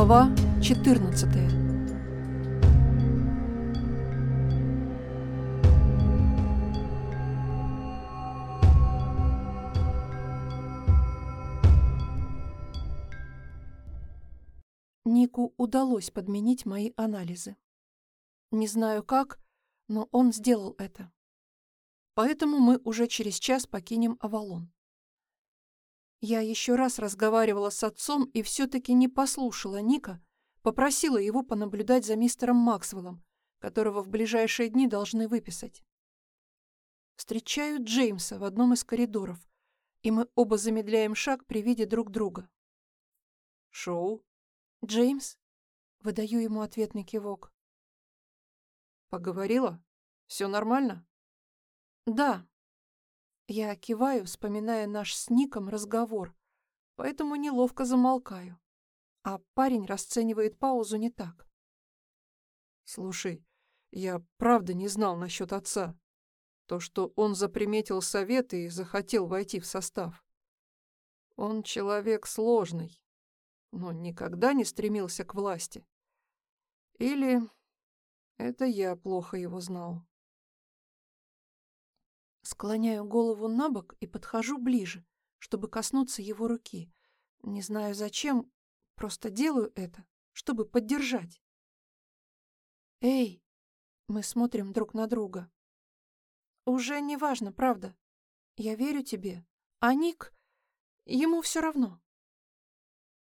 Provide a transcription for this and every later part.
Глава 14 Нику удалось подменить мои анализы. Не знаю как, но он сделал это. Поэтому мы уже через час покинем Авалон. Я еще раз разговаривала с отцом и все-таки не послушала Ника, попросила его понаблюдать за мистером Максвеллом, которого в ближайшие дни должны выписать. Встречаю Джеймса в одном из коридоров, и мы оба замедляем шаг при виде друг друга. «Шоу?» «Джеймс?» — выдаю ему ответный кивок. «Поговорила? Все нормально?» «Да», я киваю, вспоминая наш с Ником разговор, поэтому неловко замолкаю. А парень расценивает паузу не так. «Слушай, я правда не знал насчет отца. То, что он заприметил советы и захотел войти в состав. Он человек сложный, но никогда не стремился к власти. Или это я плохо его знал. Склоняю голову на бок и подхожу ближе, чтобы коснуться его руки. Не знаю зачем, просто делаю это, чтобы поддержать. «Эй!» Мы смотрим друг на друга. «Уже не важно, правда. Я верю тебе. А Ник... Ему все равно».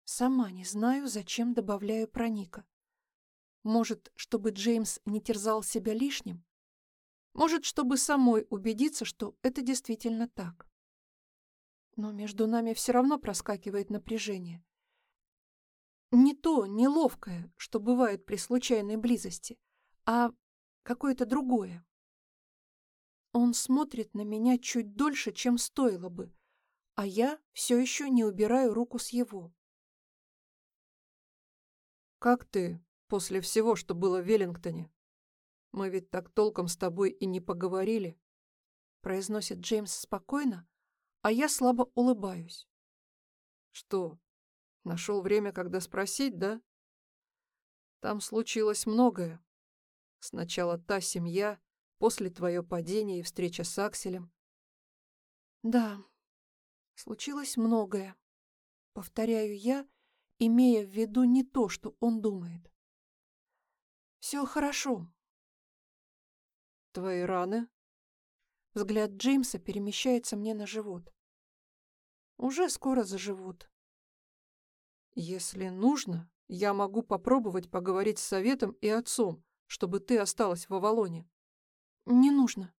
Сама не знаю, зачем добавляю про Ника. Может, чтобы Джеймс не терзал себя лишним? Может, чтобы самой убедиться, что это действительно так. Но между нами все равно проскакивает напряжение. Не то неловкое, что бывает при случайной близости, а какое-то другое. Он смотрит на меня чуть дольше, чем стоило бы, а я все еще не убираю руку с его. «Как ты после всего, что было в Веллингтоне?» Мы ведь так толком с тобой и не поговорили, произносит Джеймс спокойно, а я слабо улыбаюсь. Что, нашел время, когда спросить, да? Там случилось многое. Сначала та семья, после твое падение и встреча с Акселем. Да, случилось многое. Повторяю я, имея в виду не то, что он думает. Все хорошо, Твои раны? Взгляд Джеймса перемещается мне на живот. Уже скоро заживут. Если нужно, я могу попробовать поговорить с советом и отцом, чтобы ты осталась в Авалоне. Не нужно.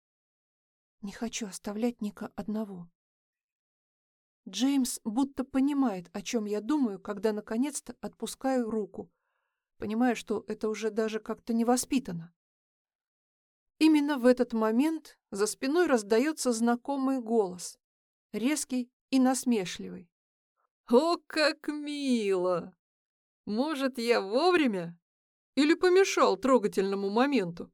Не хочу оставлять Ника одного. Джеймс будто понимает, о чем я думаю, когда наконец-то отпускаю руку, понимая, что это уже даже как-то невоспитанно. Именно в этот момент за спиной раздается знакомый голос, резкий и насмешливый. «О, как мило! Может, я вовремя? Или помешал трогательному моменту?»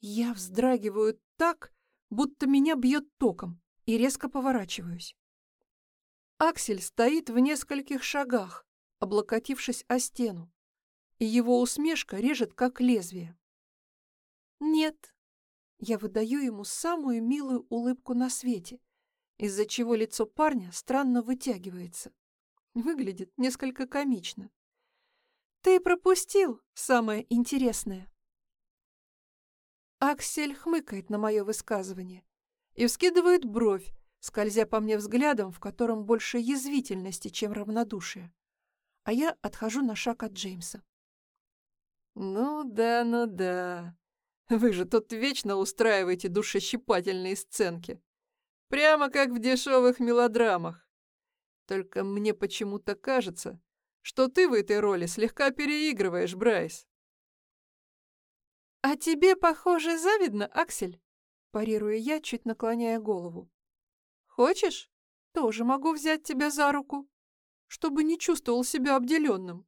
Я вздрагиваю так, будто меня бьет током, и резко поворачиваюсь. Аксель стоит в нескольких шагах, облокотившись о стену, и его усмешка режет, как лезвие. «Нет». Я выдаю ему самую милую улыбку на свете, из-за чего лицо парня странно вытягивается. Выглядит несколько комично. «Ты пропустил самое интересное». Аксель хмыкает на мое высказывание и вскидывает бровь, скользя по мне взглядом, в котором больше язвительности, чем равнодушие. А я отхожу на шаг от Джеймса. «Ну да, ну да», вы же тут вечно устраиваете душещипательные сценки. Прямо как в дешевых мелодрамах. Только мне почему-то кажется, что ты в этой роли слегка переигрываешь, Брайс. «А тебе, похоже, завидно, Аксель?» Парирую я, чуть наклоняя голову. «Хочешь? Тоже могу взять тебя за руку, чтобы не чувствовал себя обделенным».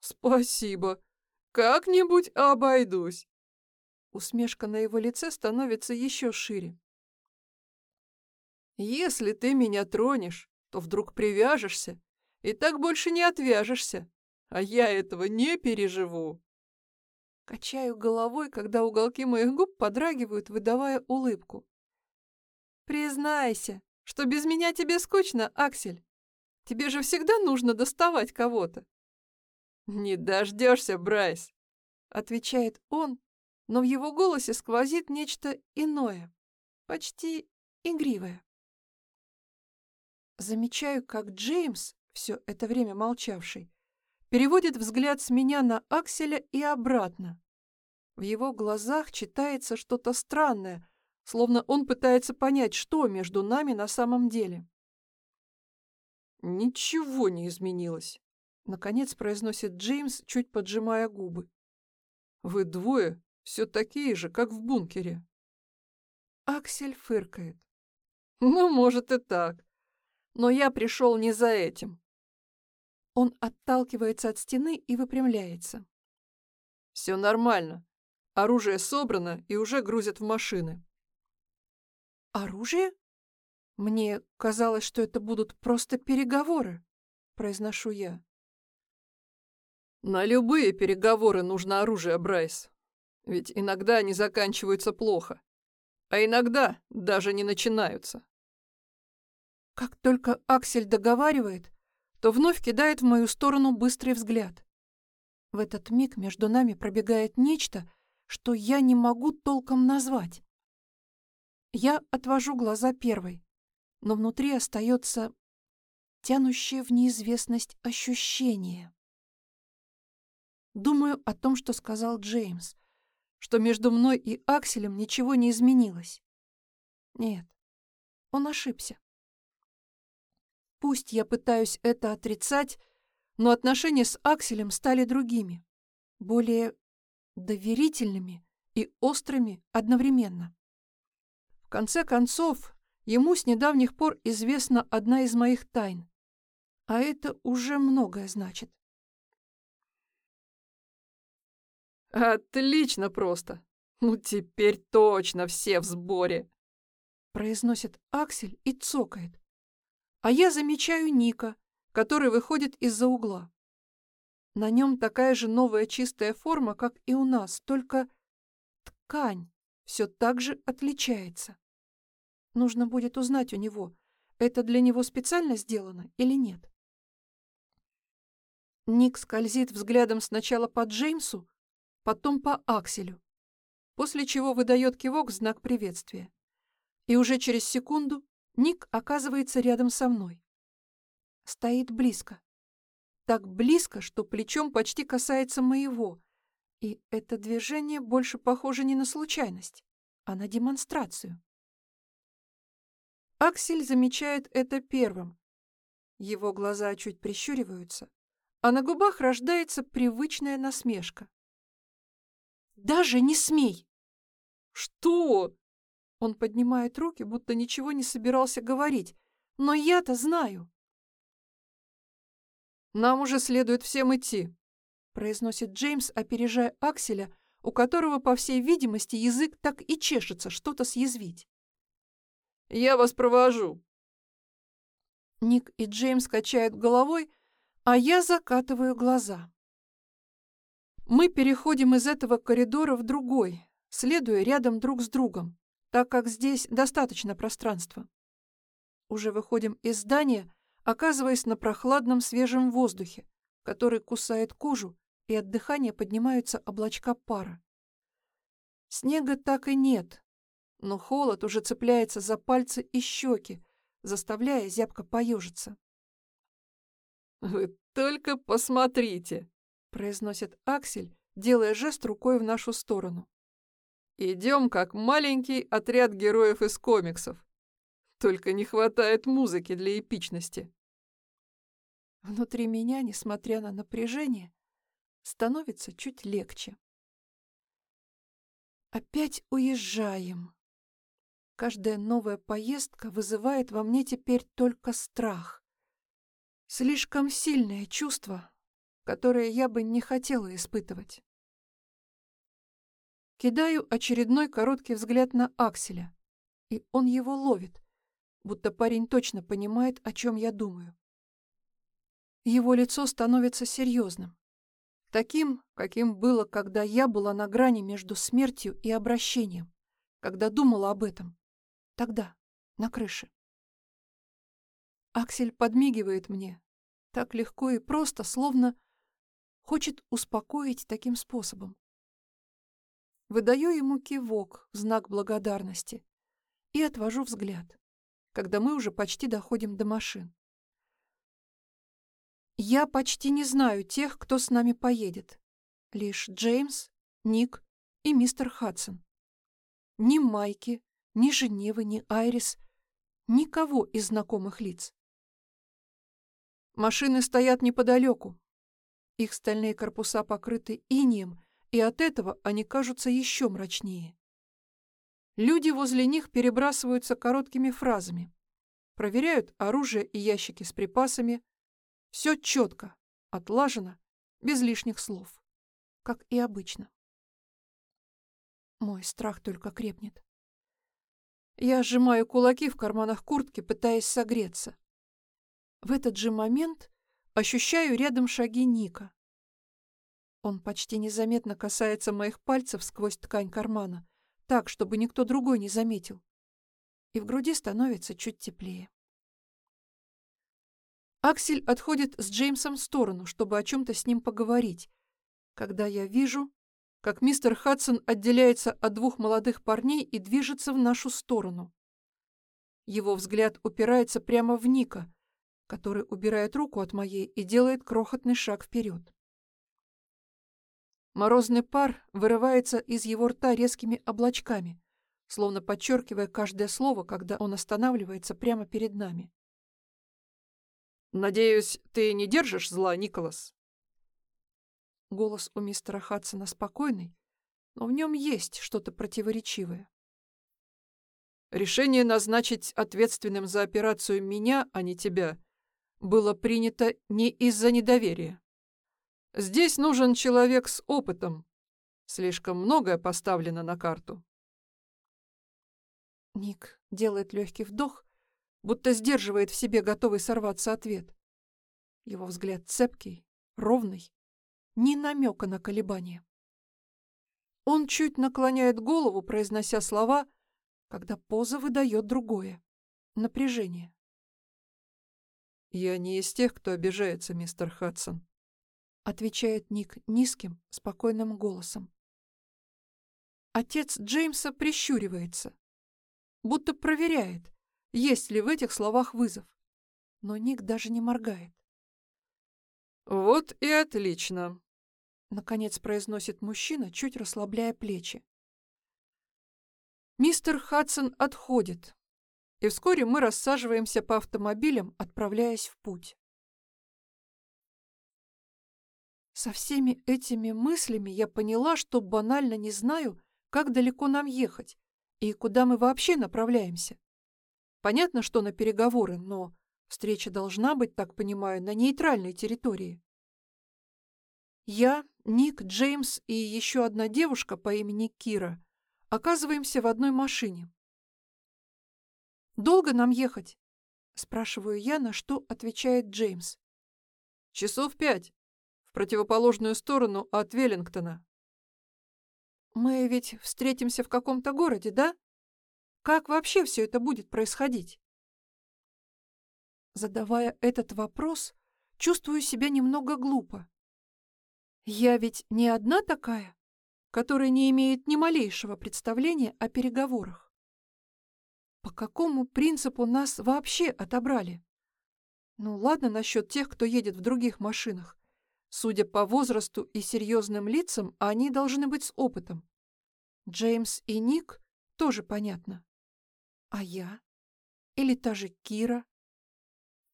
«Спасибо. Как-нибудь обойдусь». Усмешка на его лице становится еще шире. «Если ты меня тронешь, то вдруг привяжешься и так больше не отвяжешься. А я этого не переживу. Качаю головой, когда уголки моих губ подрагивают, выдавая улыбку. Признайся, что без меня тебе скучно, Аксель. Тебе же всегда нужно доставать кого-то. Не дождешься, Брайс, отвечает он, но в его голосе сквозит нечто иное, почти игривое. Замечаю, как Джеймс, все это время молчавший, переводит взгляд с меня на Акселя и обратно. В его глазах читается что-то странное, словно он пытается понять, что между нами на самом деле. «Ничего не изменилось», — наконец произносит Джеймс, чуть поджимая губы. «Вы двое все такие же, как в бункере». Аксель фыркает. «Ну, может и так. Но я пришел не за этим». Он отталкивается от стены и выпрямляется. «Все нормально. Оружие собрано и уже грузят в машины». «Оружие? Мне казалось, что это будут просто переговоры», — произношу я. «На любые переговоры нужно оружие, Брайс. Ведь иногда они заканчиваются плохо, а иногда даже не начинаются». Как только Аксель договаривает, то вновь кидает в мою сторону быстрый взгляд. В этот миг между нами пробегает нечто, что я не могу толком назвать. Я отвожу глаза первой, но внутри остается тянущее в неизвестность ощущение. Думаю о том, что сказал Джеймс, что между мной и Акселем ничего не изменилось. Нет, он ошибся. Пусть я пытаюсь это отрицать, но отношения с Акселем стали другими, более доверительными и острыми одновременно конце концов, ему с недавних пор известна одна из моих тайн. А это уже многое значит. «Отлично просто! Ну теперь точно все в сборе!» Произносит Аксель и цокает. А я замечаю Ника, который выходит из-за угла. На нем такая же новая чистая форма, как и у нас, только ткань все так же отличается. Нужно будет узнать у него, это для него специально сделано или нет. Ник скользит взглядом сначала по Джеймсу, потом по Акселю, после чего выдает кивок в знак приветствия. И уже через секунду Ник оказывается рядом со мной. Стоит близко. Так близко, что плечом почти касается моего. И это движение больше похоже не на случайность, а на демонстрацию. Аксель замечает это первым. Его глаза чуть прищуриваются, а на губах рождается привычная насмешка. «Даже не смей!» «Что?» Он поднимает руки, будто ничего не собирался говорить. «Но я-то знаю!» «Нам уже следует всем идти», — произносит Джеймс, опережая Акселя, у которого, по всей видимости, язык так и чешется что-то съязвить. Я вас провожу». Ник и Джеймс качают головой, а я закатываю глаза. Мы переходим из этого коридора в другой, следуя рядом друг с другом, так как здесь достаточно пространства. Уже выходим из здания, оказываясь на прохладном свежем воздухе, который кусает кожу, и от дыхания поднимаются облачка пара. Снега так и нет, но холод уже цепляется за пальцы и щеки, заставляя зябко поежиться. «Вы только посмотрите!» — произносит Аксель, делая жест рукой в нашу сторону. «Идем, как маленький отряд героев из комиксов. Только не хватает музыки для эпичности». Внутри меня, несмотря на напряжение, становится чуть легче. Опять уезжаем. Каждая новая поездка вызывает во мне теперь только страх. Слишком сильное чувство, которое я бы не хотела испытывать. Кидаю очередной короткий взгляд на Акселя, и он его ловит, будто парень точно понимает, о чем я думаю. его лицо становится серьезным. Таким, каким было, когда я была на грани между смертью и обращением, когда думала об этом. Тогда, на крыше. Аксель подмигивает мне. Так легко и просто, словно хочет успокоить таким способом. Выдаю ему кивок знак благодарности и отвожу взгляд, когда мы уже почти доходим до машин. Я почти не знаю тех, кто с нами поедет. Лишь Джеймс, Ник и мистер Хадсон. Ни Майки, ни Женевы, ни Айрис, никого из знакомых лиц. Машины стоят неподалеку. Их стальные корпуса покрыты инием, и от этого они кажутся еще мрачнее. Люди возле них перебрасываются короткими фразами. Проверяют оружие и ящики с припасами, все четко, отлажено, без лишних слов. Как и обычно. Мой страх только крепнет. Я сжимаю кулаки в карманах куртки, пытаясь согреться. В этот же момент ощущаю рядом шаги Ника. Он почти незаметно касается моих пальцев сквозь ткань кармана, так, чтобы никто другой не заметил. И в груди становится чуть теплее. Аксель отходит с Джеймсом в сторону, чтобы о чем-то с ним поговорить, когда я вижу, как мистер Хадсон отделяется от двух молодых парней и движется в нашу сторону. Его взгляд упирается прямо в Ника, который убирает руку от моей и делает крохотный шаг вперед. Морозный пар вырывается из его рта резкими облачками, словно подчеркивая каждое слово, когда он останавливается прямо перед нами. «Надеюсь, ты не держишь зла, Николас?» Голос у мистера Хадсона спокойный, но в нем есть что-то противоречивое. «Решение назначить ответственным за операцию меня, а не тебя, было принято не из-за недоверия. Здесь нужен человек с опытом. Слишком многое поставлено на карту». Ник делает легкий вдох, будто сдерживает в себе готовый сорваться ответ. Его взгляд цепкий, ровный, ни намека на колебания. Он чуть наклоняет голову, произнося слова, когда поза выдает другое — напряжение. «Я не из тех, кто обижается, мистер Хадсон», — отвечает Ник низким, спокойным голосом. Отец Джеймса прищуривается, будто проверяет, есть ли в этих словах вызов. Но Ник даже не моргает. «Вот и отлично», — наконец произносит мужчина, чуть расслабляя плечи. Мистер Хадсон отходит, и вскоре мы рассаживаемся по автомобилям, отправляясь в путь. Со всеми этими мыслями я поняла, что банально не знаю, как далеко нам ехать и куда мы вообще направляемся. Понятно, что на переговоры, но встреча должна быть, так понимаю, на нейтральной территории. Я, Ник, Джеймс и еще одна девушка по имени Кира оказываемся в одной машине. «Долго нам ехать?» — спрашиваю я, на что отвечает Джеймс. «Часов пять. В противоположную сторону от Веллингтона». «Мы ведь встретимся в каком-то городе, да?» Как вообще все это будет происходить? Задавая этот вопрос, чувствую себя немного глупо. Я ведь не одна такая, которая не имеет ни малейшего представления о переговорах. По какому принципу нас вообще отобрали? Ну ладно насчет тех, кто едет в других машинах. Судя по возрасту и серьезным лицам, они должны быть с опытом. Джеймс и Ник тоже понятно. А я? Или та же Кира?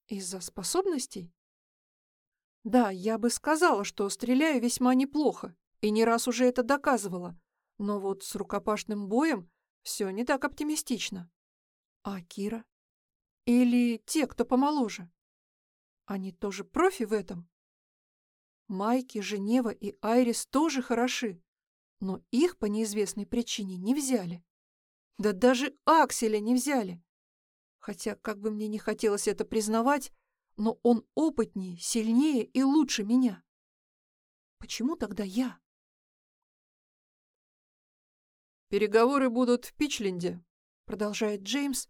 Из-за способностей? Да, я бы сказала, что стреляю весьма неплохо, и не раз уже это доказывала. Но вот с рукопашным боем все не так оптимистично. А Кира? Или те, кто помоложе? Они тоже профи в этом? Майки, Женева и Айрис тоже хороши, но их по неизвестной причине не взяли. Да даже Акселя не взяли. Хотя, как бы мне не хотелось это признавать, но он опытнее, сильнее и лучше меня. Почему тогда я? «Переговоры будут в Пичленде», — продолжает Джеймс,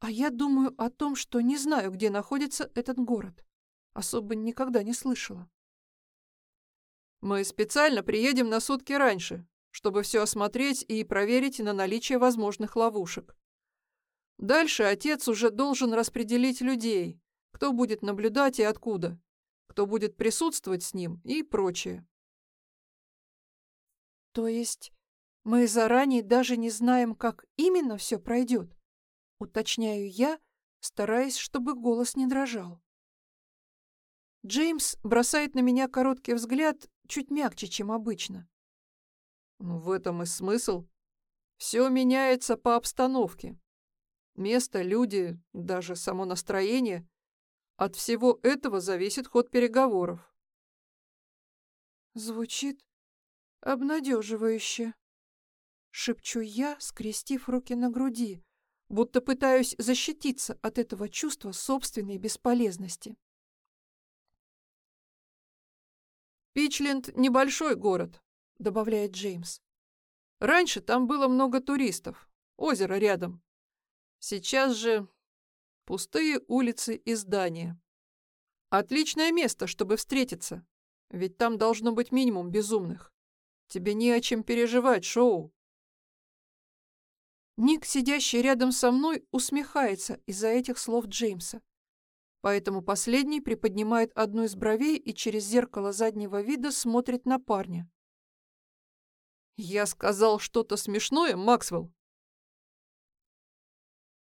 а я думаю о том, что не знаю, где находится этот город. Особо никогда не слышала. «Мы специально приедем на сутки раньше, чтобы все осмотреть и проверить на наличие возможных ловушек. Дальше отец уже должен распределить людей, кто будет наблюдать и откуда, кто будет присутствовать с ним и прочее. То есть мы заранее даже не знаем, как именно все пройдет? Уточняю я, стараясь, чтобы голос не дрожал. Джеймс бросает на меня короткий взгляд, чуть мягче, чем обычно. Ну, в этом и смысл. Все меняется по обстановке. Место, люди, даже само настроение. От всего этого зависит ход переговоров. Звучит обнадеживающе. Шепчу я, скрестив руки на груди, будто пытаюсь защититься от этого чувства собственной бесполезности. «Пичленд — небольшой город», — добавляет Джеймс. «Раньше там было много туристов, озеро рядом. Сейчас же пустые улицы и здания. Отличное место, чтобы встретиться, ведь там должно быть минимум безумных. Тебе не о чем переживать, Шоу. Ник, сидящий рядом со мной, усмехается из-за этих слов Джеймса. Поэтому последний приподнимает одну из бровей и через зеркало заднего вида смотрит на парня. «Я сказал что-то смешное, Максвелл?»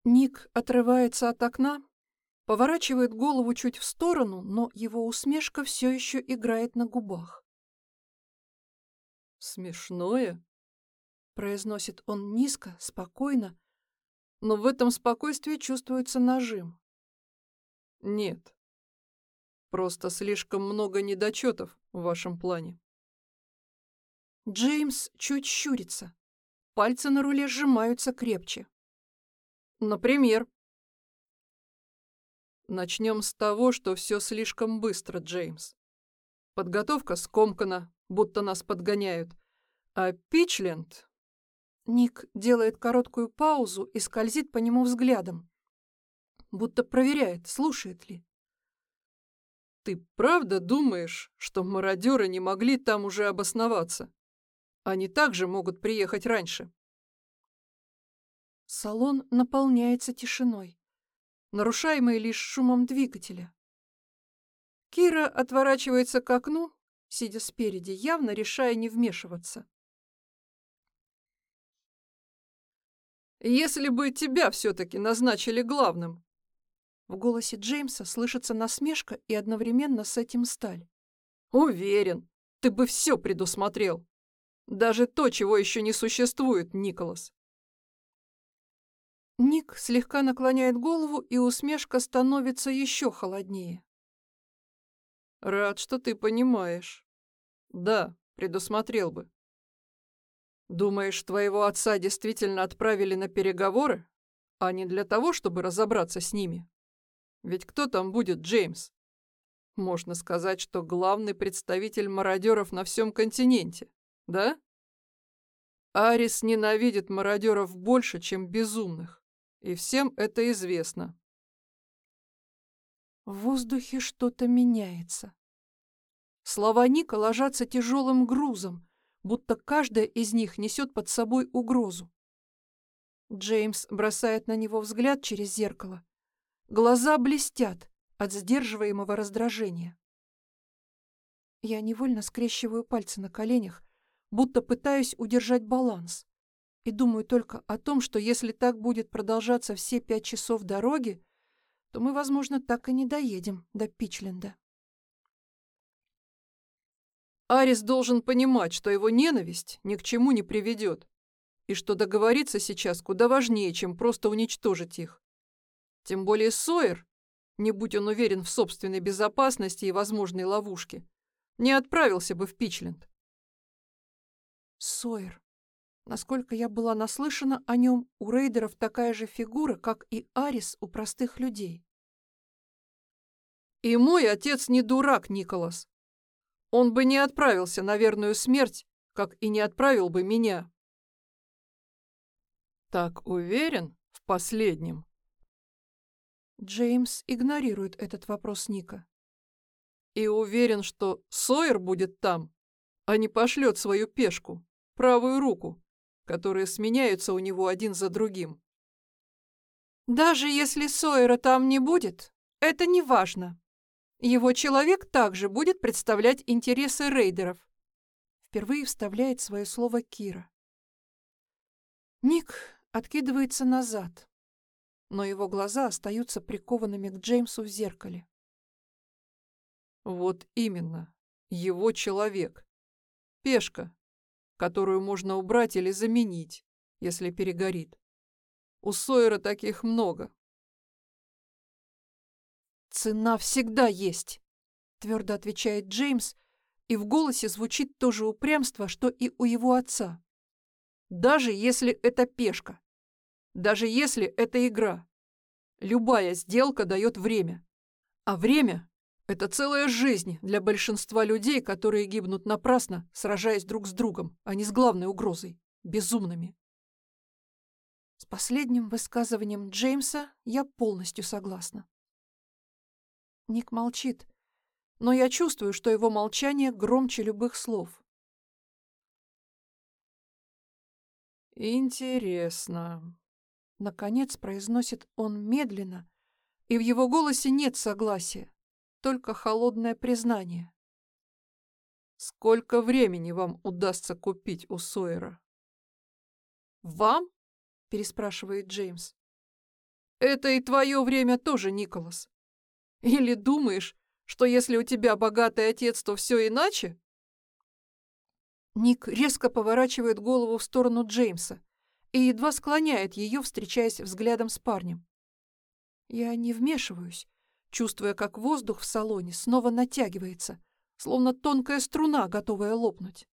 Ник отрывается от окна, поворачивает голову чуть в сторону, но его усмешка все еще играет на губах. «Смешное?» — произносит он низко, спокойно, но в этом спокойствии чувствуется нажим. «Нет. Просто слишком много недочетов в вашем плане». Джеймс чуть щурится. Пальцы на руле сжимаются крепче. Например? Начнем с того, что все слишком быстро, Джеймс. Подготовка скомкана, будто нас подгоняют. А Пичленд... Ник делает короткую паузу и скользит по нему взглядом, будто проверяет, слушает ли. Ты правда думаешь, что мародеры не могли там уже обосноваться? Они также могут приехать раньше. Салон наполняется тишиной, нарушаемой лишь шумом двигателя. Кира отворачивается к окну, сидя спереди, явно решая не вмешиваться. «Если бы тебя все-таки назначили главным!» В голосе Джеймса слышится насмешка и одновременно с этим сталь. «Уверен, ты бы все предусмотрел. Даже то, чего еще не существует, Николас. Ник слегка наклоняет голову, и усмешка становится еще холоднее. «Рад, что ты понимаешь. Да, предусмотрел бы. Думаешь, твоего отца действительно отправили на переговоры, а не для того, чтобы разобраться с ними? Ведь кто там будет Джеймс? Можно сказать, что главный представитель мародеров на всем континенте, да? Арис ненавидит мародеров больше, чем безумных. И всем это известно. В воздухе что-то меняется. Слова Ника ложатся тяжелым грузом, будто каждая из них несет под собой угрозу. Джеймс бросает на него взгляд через зеркало. Глаза блестят от сдерживаемого раздражения. Я невольно скрещиваю пальцы на коленях, будто пытаюсь удержать баланс и думаю только о том, что если так будет продолжаться все пять часов дороги, то мы, возможно, так и не доедем до Пичленда. Арис должен понимать, что его ненависть ни к чему не приведет, и что договориться сейчас куда важнее, чем просто уничтожить их. Тем более Сойер, не будь он уверен в собственной безопасности и возможной ловушке, не отправился бы в Пичленд. Сойер. Насколько я была наслышана о нем, у рейдеров такая же фигура, как и Арис у простых людей. И мой отец не дурак, Николас. Он бы не отправился на верную смерть, как и не отправил бы меня. Так уверен в последнем? Джеймс игнорирует этот вопрос Ника. И уверен, что Сойер будет там, а не пошлет свою пешку, правую руку, которые сменяются у него один за другим. Даже если Сойера там не будет, это не важно. Его человек также будет представлять интересы рейдеров. Впервые вставляет свое слово Кира. Ник откидывается назад, но его глаза остаются прикованными к Джеймсу в зеркале. Вот именно, его человек. Пешка, которую можно убрать или заменить, если перегорит. У Сойера таких много. «Цена всегда есть», — твердо отвечает Джеймс, и в голосе звучит то же упрямство, что и у его отца. «Даже если это пешка. Даже если это игра. Любая сделка дает время. А время — это целая жизнь для большинства людей, которые гибнут напрасно, сражаясь друг с другом, а не с главной угрозой — безумными. С последним высказыванием Джеймса я полностью согласна. Ник молчит, но я чувствую, что его молчание громче любых слов. «Интересно», Наконец произносит он медленно, и в его голосе нет согласия, только холодное признание. «Сколько времени вам удастся купить у Сойера?» «Вам?» — переспрашивает Джеймс. «Это и твое время тоже, Николас. Или думаешь, что если у тебя богатый отец, то все иначе?» Ник резко поворачивает голову в сторону Джеймса, и едва склоняет ее, встречаясь взглядом с парнем. Я не вмешиваюсь, чувствуя, как воздух в салоне снова натягивается, словно тонкая струна, готовая лопнуть.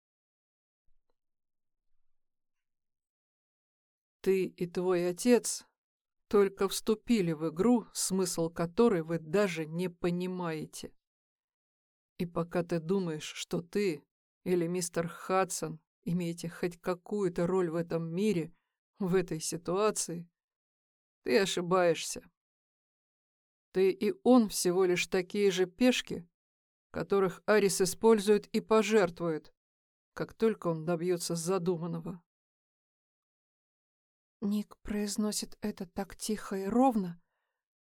Ты и твой отец только вступили в игру, смысл которой вы даже не понимаете. И пока ты думаешь, что ты или мистер Хадсон имеете хоть какую-то роль в этом мире, в этой ситуации, ты ошибаешься. Ты и он всего лишь такие же пешки, которых Арис использует и пожертвует, как только он добьется задуманного. Ник произносит это так тихо и ровно,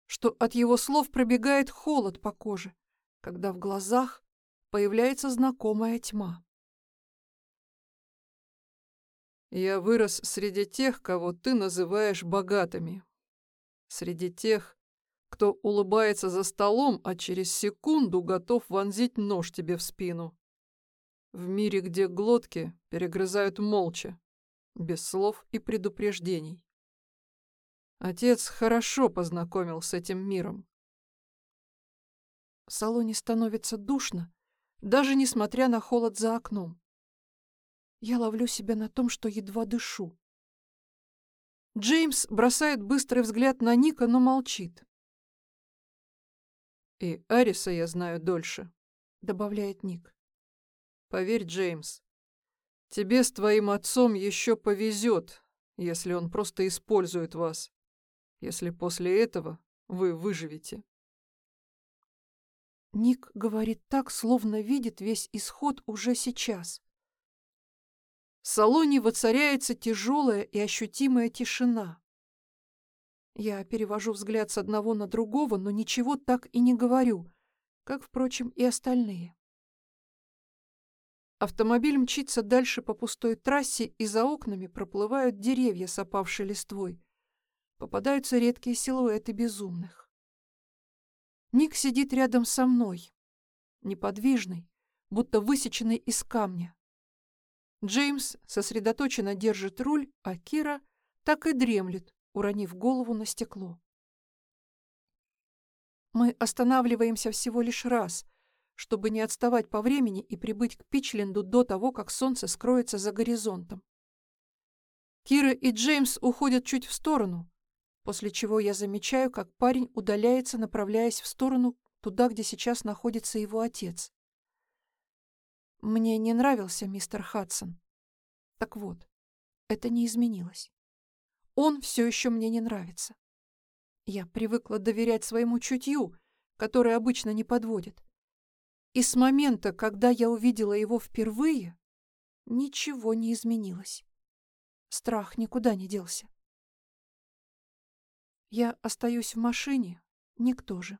что от его слов пробегает холод по коже, когда в глазах появляется знакомая тьма. Я вырос среди тех, кого ты называешь богатыми. Среди тех, кто улыбается за столом, а через секунду готов вонзить нож тебе в спину. В мире, где глотки перегрызают молча, без слов и предупреждений. Отец хорошо познакомил с этим миром. В салоне становится душно, даже несмотря на холод за окном. Я ловлю себя на том, что едва дышу. Джеймс бросает быстрый взгляд на Ника, но молчит. «И Ариса я знаю дольше», — добавляет Ник. «Поверь, Джеймс, тебе с твоим отцом еще повезет, если он просто использует вас, если после этого вы выживете». Ник говорит так, словно видит весь исход уже сейчас. В салоне воцаряется тяжелая и ощутимая тишина. Я перевожу взгляд с одного на другого, но ничего так и не говорю, как, впрочем, и остальные. Автомобиль мчится дальше по пустой трассе, и за окнами проплывают деревья с опавшей листвой. Попадаются редкие силуэты безумных. Ник сидит рядом со мной, неподвижный, будто высеченный из камня. Джеймс сосредоточенно держит руль, а Кира так и дремлет, уронив голову на стекло. Мы останавливаемся всего лишь раз, чтобы не отставать по времени и прибыть к Пичленду до того, как солнце скроется за горизонтом. Кира и Джеймс уходят чуть в сторону, после чего я замечаю, как парень удаляется, направляясь в сторону, туда, где сейчас находится его отец. Мне не нравился мистер Хадсон. Так вот, это не изменилось. Он все еще мне не нравится. Я привыкла доверять своему чутью, которое обычно не подводит. И с момента, когда я увидела его впервые, ничего не изменилось. Страх никуда не делся. Я остаюсь в машине, никто же.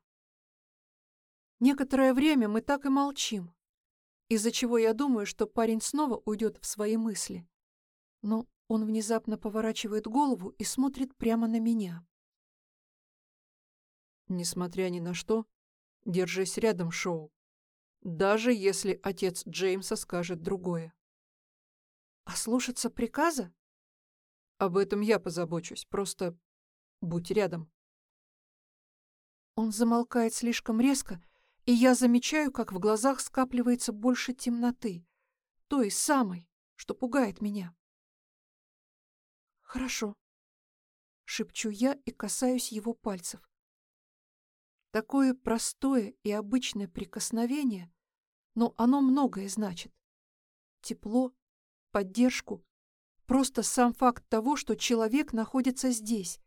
Некоторое время мы так и молчим, из-за чего я думаю, что парень снова уйдет в свои мысли. Но он внезапно поворачивает голову и смотрит прямо на меня. Несмотря ни на что, держись рядом, Шоу. Даже если отец Джеймса скажет другое. А слушаться приказа? Об этом я позабочусь, просто будь рядом. Он замолкает слишком резко, и я замечаю, как в глазах скапливается больше темноты, той самой, что пугает меня. «Хорошо», — шепчу я и касаюсь его пальцев. Такое простое и обычное прикосновение, но оно многое значит. Тепло, поддержку, просто сам факт того, что человек находится здесь,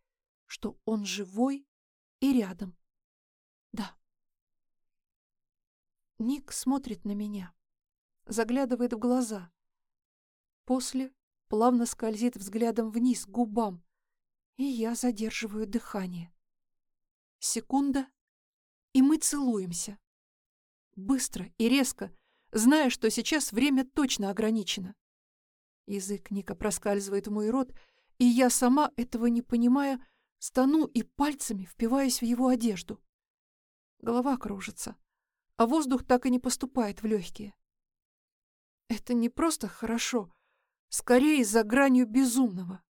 что он живой и рядом. Да. Ник смотрит на меня, заглядывает в глаза. После плавно скользит взглядом вниз к губам, и я задерживаю дыхание. Секунда, и мы целуемся. Быстро и резко, зная, что сейчас время точно ограничено. Язык Ника проскальзывает в мой рот, и я сама, этого не понимая, стану и пальцами впиваюсь в его одежду. Голова кружится а воздух так и не поступает в легкие. Это не просто хорошо, скорее за гранью безумного.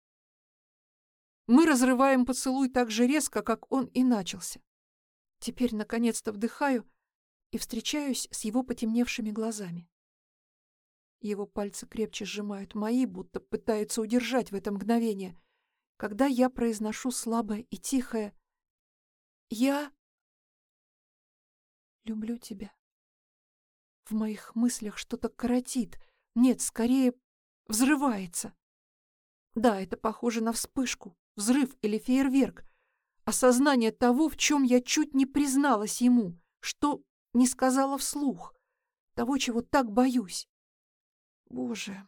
Мы разрываем поцелуй так же резко, как он и начался. Теперь, наконец-то, вдыхаю и встречаюсь с его потемневшими глазами. Его пальцы крепче сжимают мои, будто пытаются удержать в это мгновение, когда я произношу слабое и тихое «Я...» люблю тебя. В моих мыслях что-то коротит. Нет, скорее взрывается. Да, это похоже на вспышку, взрыв или фейерверк. Осознание того, в чем я чуть не призналась ему, что не сказала вслух, того, чего так боюсь. Боже.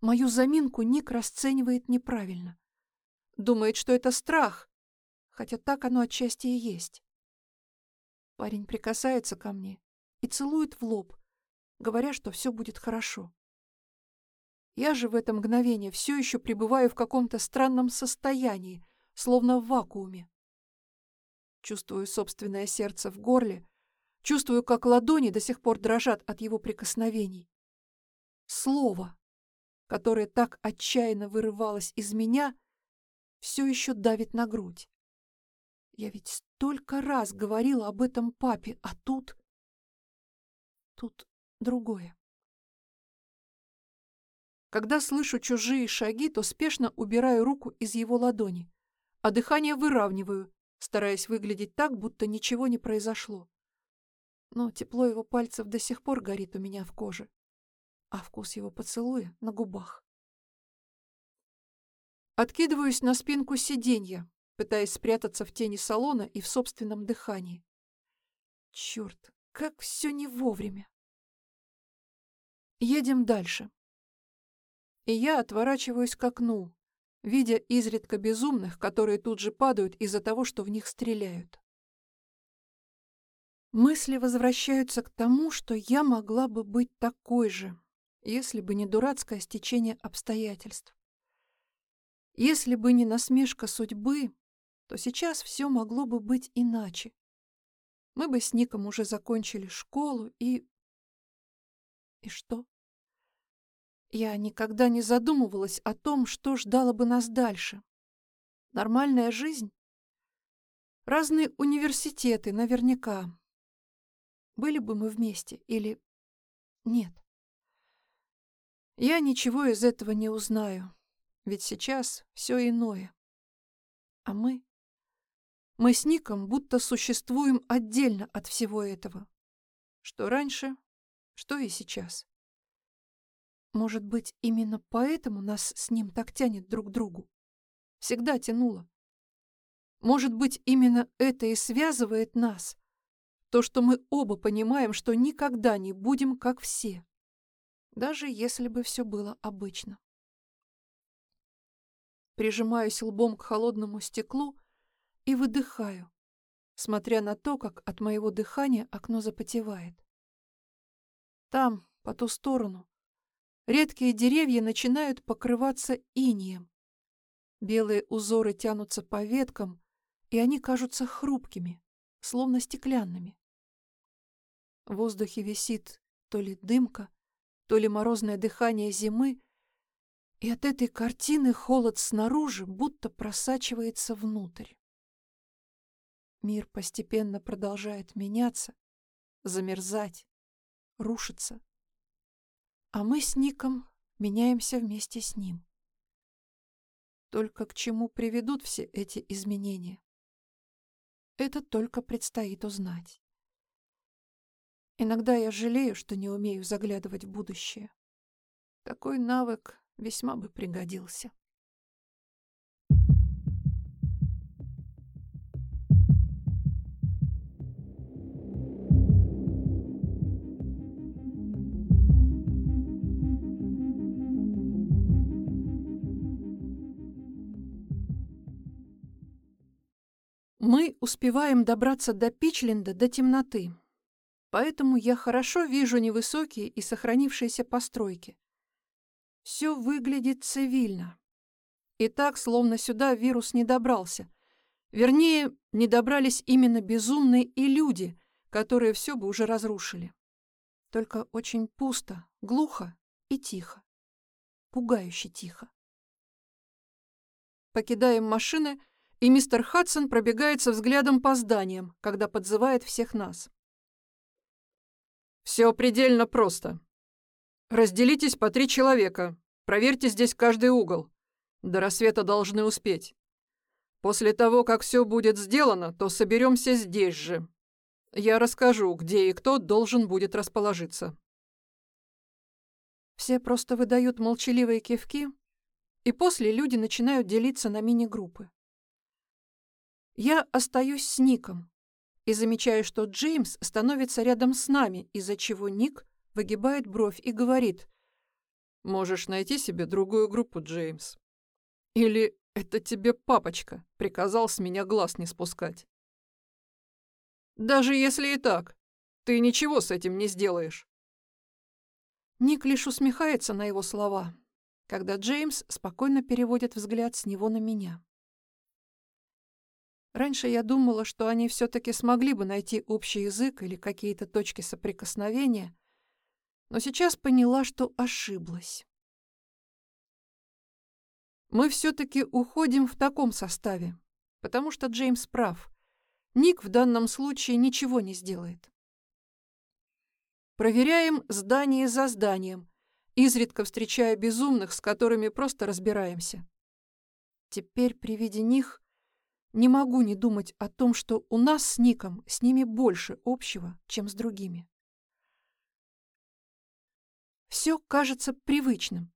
Мою заминку Ник расценивает неправильно. Думает, что это страх, хотя так оно отчасти и есть. Парень прикасается ко мне и целует в лоб, говоря, что все будет хорошо. Я же в это мгновение все еще пребываю в каком-то странном состоянии, словно в вакууме. Чувствую собственное сердце в горле, чувствую, как ладони до сих пор дрожат от его прикосновений. Слово, которое так отчаянно вырывалось из меня, все еще давит на грудь. Я ведь столько раз говорила об этом папе, а тут... Тут другое. Когда слышу чужие шаги, то спешно убираю руку из его ладони, а дыхание выравниваю, стараясь выглядеть так, будто ничего не произошло. Но тепло его пальцев до сих пор горит у меня в коже, а вкус его поцелуя на губах. Откидываюсь на спинку сиденья, пытаясь спрятаться в тени салона и в собственном дыхании. Черт, как все не вовремя. Едем дальше. И я отворачиваюсь к окну, видя изредка безумных, которые тут же падают из-за того, что в них стреляют. Мысли возвращаются к тому, что я могла бы быть такой же, если бы не дурацкое стечение обстоятельств. Если бы не насмешка судьбы, то сейчас все могло бы быть иначе. Мы бы с Ником уже закончили школу и... И что? Я никогда не задумывалась о том, что ждало бы нас дальше. Нормальная жизнь? Разные университеты, наверняка. Были бы мы вместе или... Нет. Я ничего из этого не узнаю, ведь сейчас все иное. А мы... Мы с Ником будто существуем отдельно от всего этого. Что раньше, что и сейчас. Может быть, именно поэтому нас с ним так тянет друг к другу? Всегда тянуло. Может быть, именно это и связывает нас. То, что мы оба понимаем, что никогда не будем как все. Даже если бы все было обычно. Прижимаюсь лбом к холодному стеклу и выдыхаю, смотря на то, как от моего дыхания окно запотевает. Там, по ту сторону, редкие деревья начинают покрываться инием. Белые узоры тянутся по веткам, и они кажутся хрупкими, словно стеклянными. В воздухе висит то ли дымка, то ли морозное дыхание зимы, и от этой картины холод снаружи будто просачивается внутрь. Мир постепенно продолжает меняться, замерзать, рушиться. А мы с Ником меняемся вместе с ним. Только к чему приведут все эти изменения? Это только предстоит узнать. Иногда я жалею, что не умею заглядывать в будущее. Такой навык весьма бы пригодился. Мы успеваем добраться до Пичленда до темноты, поэтому я хорошо вижу невысокие и сохранившиеся постройки. Все выглядит цивильно. И так, словно сюда вирус не добрался. Вернее, не добрались именно безумные и люди, которые все бы уже разрушили. Только очень пусто, глухо и тихо. Пугающе тихо. Покидаем машины — и мистер Хадсон пробегается взглядом по зданиям, когда подзывает всех нас. «Все предельно просто. Разделитесь по три человека. Проверьте здесь каждый угол. До рассвета должны успеть. После того, как все будет сделано, то соберемся здесь же. Я расскажу, где и кто должен будет расположиться». Все просто выдают молчаливые кивки, и после люди начинают делиться на мини-группы. Я остаюсь с Ником и замечаю, что Джеймс становится рядом с нами, из-за чего Ник выгибает бровь и говорит «Можешь найти себе другую группу, Джеймс». Или «Это тебе папочка приказал с меня глаз не спускать». Даже если и так, ты ничего с этим не сделаешь. Ник лишь усмехается на его слова, когда Джеймс спокойно переводит взгляд с него на меня. Раньше я думала, что они все-таки смогли бы найти общий язык или какие-то точки соприкосновения, но сейчас поняла, что ошиблась. Мы все-таки уходим в таком составе, потому что Джеймс прав. Ник в данном случае ничего не сделает. Проверяем здание за зданием, изредка встречая безумных, с которыми просто разбираемся. Теперь при виде них не могу не думать о том, что у нас с Ником с ними больше общего, чем с другими. Все кажется привычным.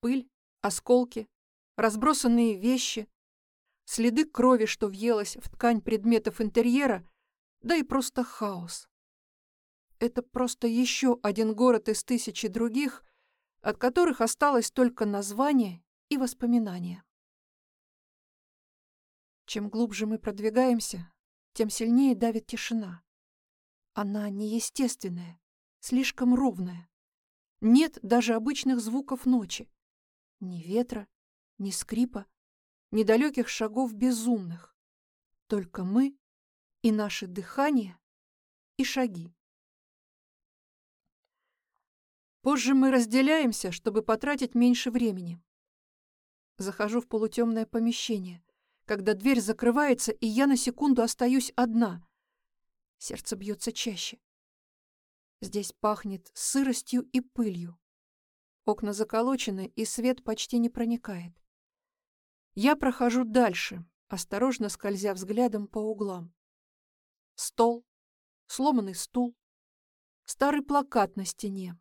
Пыль, осколки, разбросанные вещи, следы крови, что въелась в ткань предметов интерьера, да и просто хаос. Это просто еще один город из тысячи других, от которых осталось только название и воспоминания. Чем глубже мы продвигаемся, тем сильнее давит тишина. Она неестественная, слишком ровная. Нет даже обычных звуков ночи. Ни ветра, ни скрипа, ни далеких шагов безумных. Только мы и наше дыхание и шаги. Позже мы разделяемся, чтобы потратить меньше времени. Захожу в полутемное помещение когда дверь закрывается, и я на секунду остаюсь одна. Сердце бьется чаще. Здесь пахнет сыростью и пылью. Окна заколочены, и свет почти не проникает. Я прохожу дальше, осторожно скользя взглядом по углам. Стол, сломанный стул, старый плакат на стене.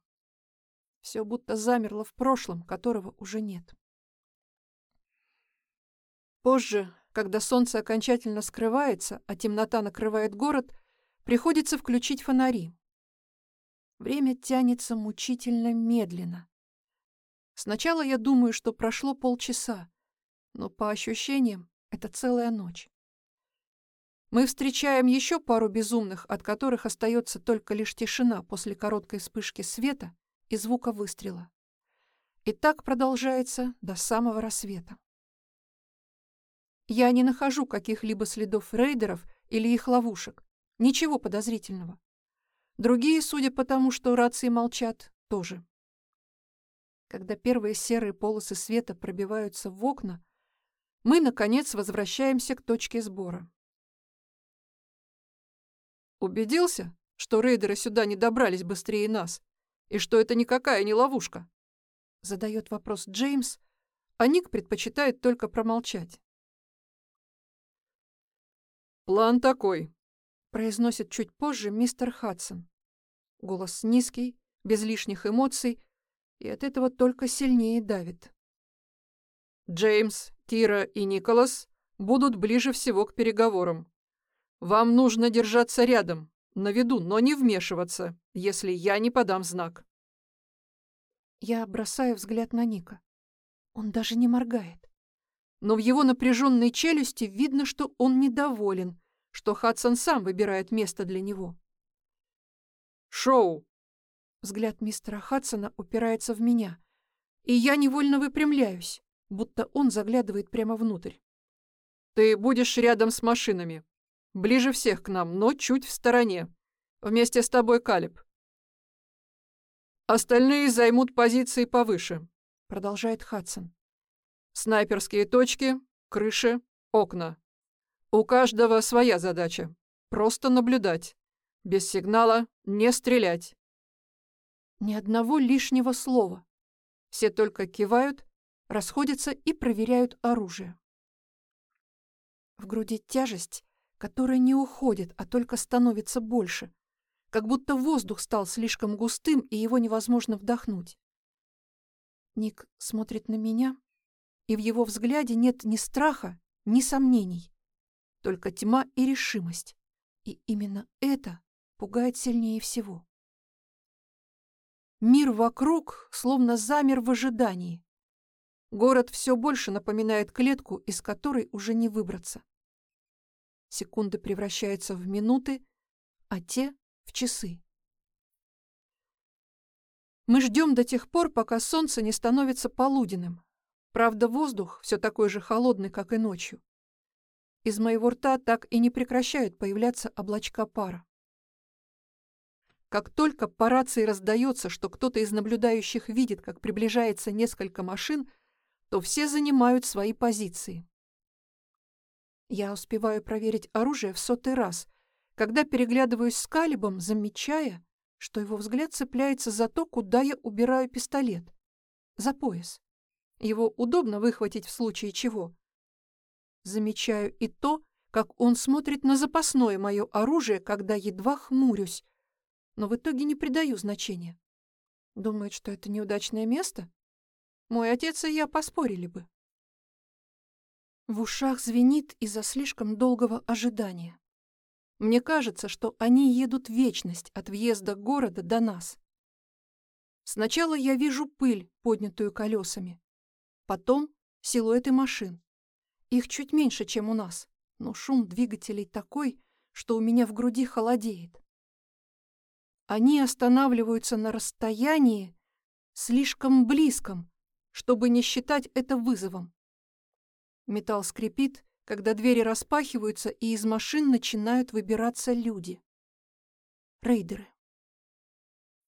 Все будто замерло в прошлом, которого уже нет. Позже, когда солнце окончательно скрывается, а темнота накрывает город, приходится включить фонари. Время тянется мучительно медленно. Сначала я думаю, что прошло полчаса, но по ощущениям это целая ночь. Мы встречаем еще пару безумных, от которых остается только лишь тишина после короткой вспышки света и звука выстрела. И так продолжается до самого рассвета. Я не нахожу каких-либо следов рейдеров или их ловушек. Ничего подозрительного. Другие, судя по тому, что рации молчат, тоже. Когда первые серые полосы света пробиваются в окна, мы, наконец, возвращаемся к точке сбора. Убедился, что рейдеры сюда не добрались быстрее нас, и что это никакая не ловушка? Задает вопрос Джеймс, а Ник предпочитает только промолчать. «План такой», — произносит чуть позже мистер Хадсон. Голос низкий, без лишних эмоций, и от этого только сильнее давит. «Джеймс, Кира и Николас будут ближе всего к переговорам. Вам нужно держаться рядом, на виду, но не вмешиваться, если я не подам знак». Я бросаю взгляд на Ника. Он даже не моргает но в его напряженной челюсти видно, что он недоволен, что Хадсон сам выбирает место для него. «Шоу!» Взгляд мистера Хадсона упирается в меня, и я невольно выпрямляюсь, будто он заглядывает прямо внутрь. «Ты будешь рядом с машинами, ближе всех к нам, но чуть в стороне. Вместе с тобой Калиб. Остальные займут позиции повыше», — продолжает Хадсон. Снайперские точки, крыши, окна. У каждого своя задача. Просто наблюдать. Без сигнала не стрелять. Ни одного лишнего слова. Все только кивают, расходятся и проверяют оружие. В груди тяжесть, которая не уходит, а только становится больше. Как будто воздух стал слишком густым, и его невозможно вдохнуть. Ник смотрит на меня, и в его взгляде нет ни страха, ни сомнений, только тьма и решимость. И именно это пугает сильнее всего. Мир вокруг словно замер в ожидании. Город все больше напоминает клетку, из которой уже не выбраться. Секунды превращаются в минуты, а те — в часы. Мы ждем до тех пор, пока солнце не становится полуденным, Правда, воздух все такой же холодный, как и ночью. Из моего рта так и не прекращают появляться облачка пара. Как только по рации раздается, что кто-то из наблюдающих видит, как приближается несколько машин, то все занимают свои позиции. Я успеваю проверить оружие в сотый раз, когда переглядываюсь с Калибом, замечая, что его взгляд цепляется за то, куда я убираю пистолет. За пояс. Его удобно выхватить в случае чего. Замечаю и то, как он смотрит на запасное мое оружие, когда едва хмурюсь, но в итоге не придаю значения. Думает, что это неудачное место? Мой отец и я поспорили бы. В ушах звенит из-за слишком долгого ожидания. Мне кажется, что они едут вечность от въезда города до нас. Сначала я вижу пыль, поднятую колесами. Потом силуэты машин. Их чуть меньше, чем у нас, но шум двигателей такой, что у меня в груди холодеет. Они останавливаются на расстоянии слишком близком, чтобы не считать это вызовом. Металл скрипит, когда двери распахиваются, и из машин начинают выбираться люди. Рейдеры.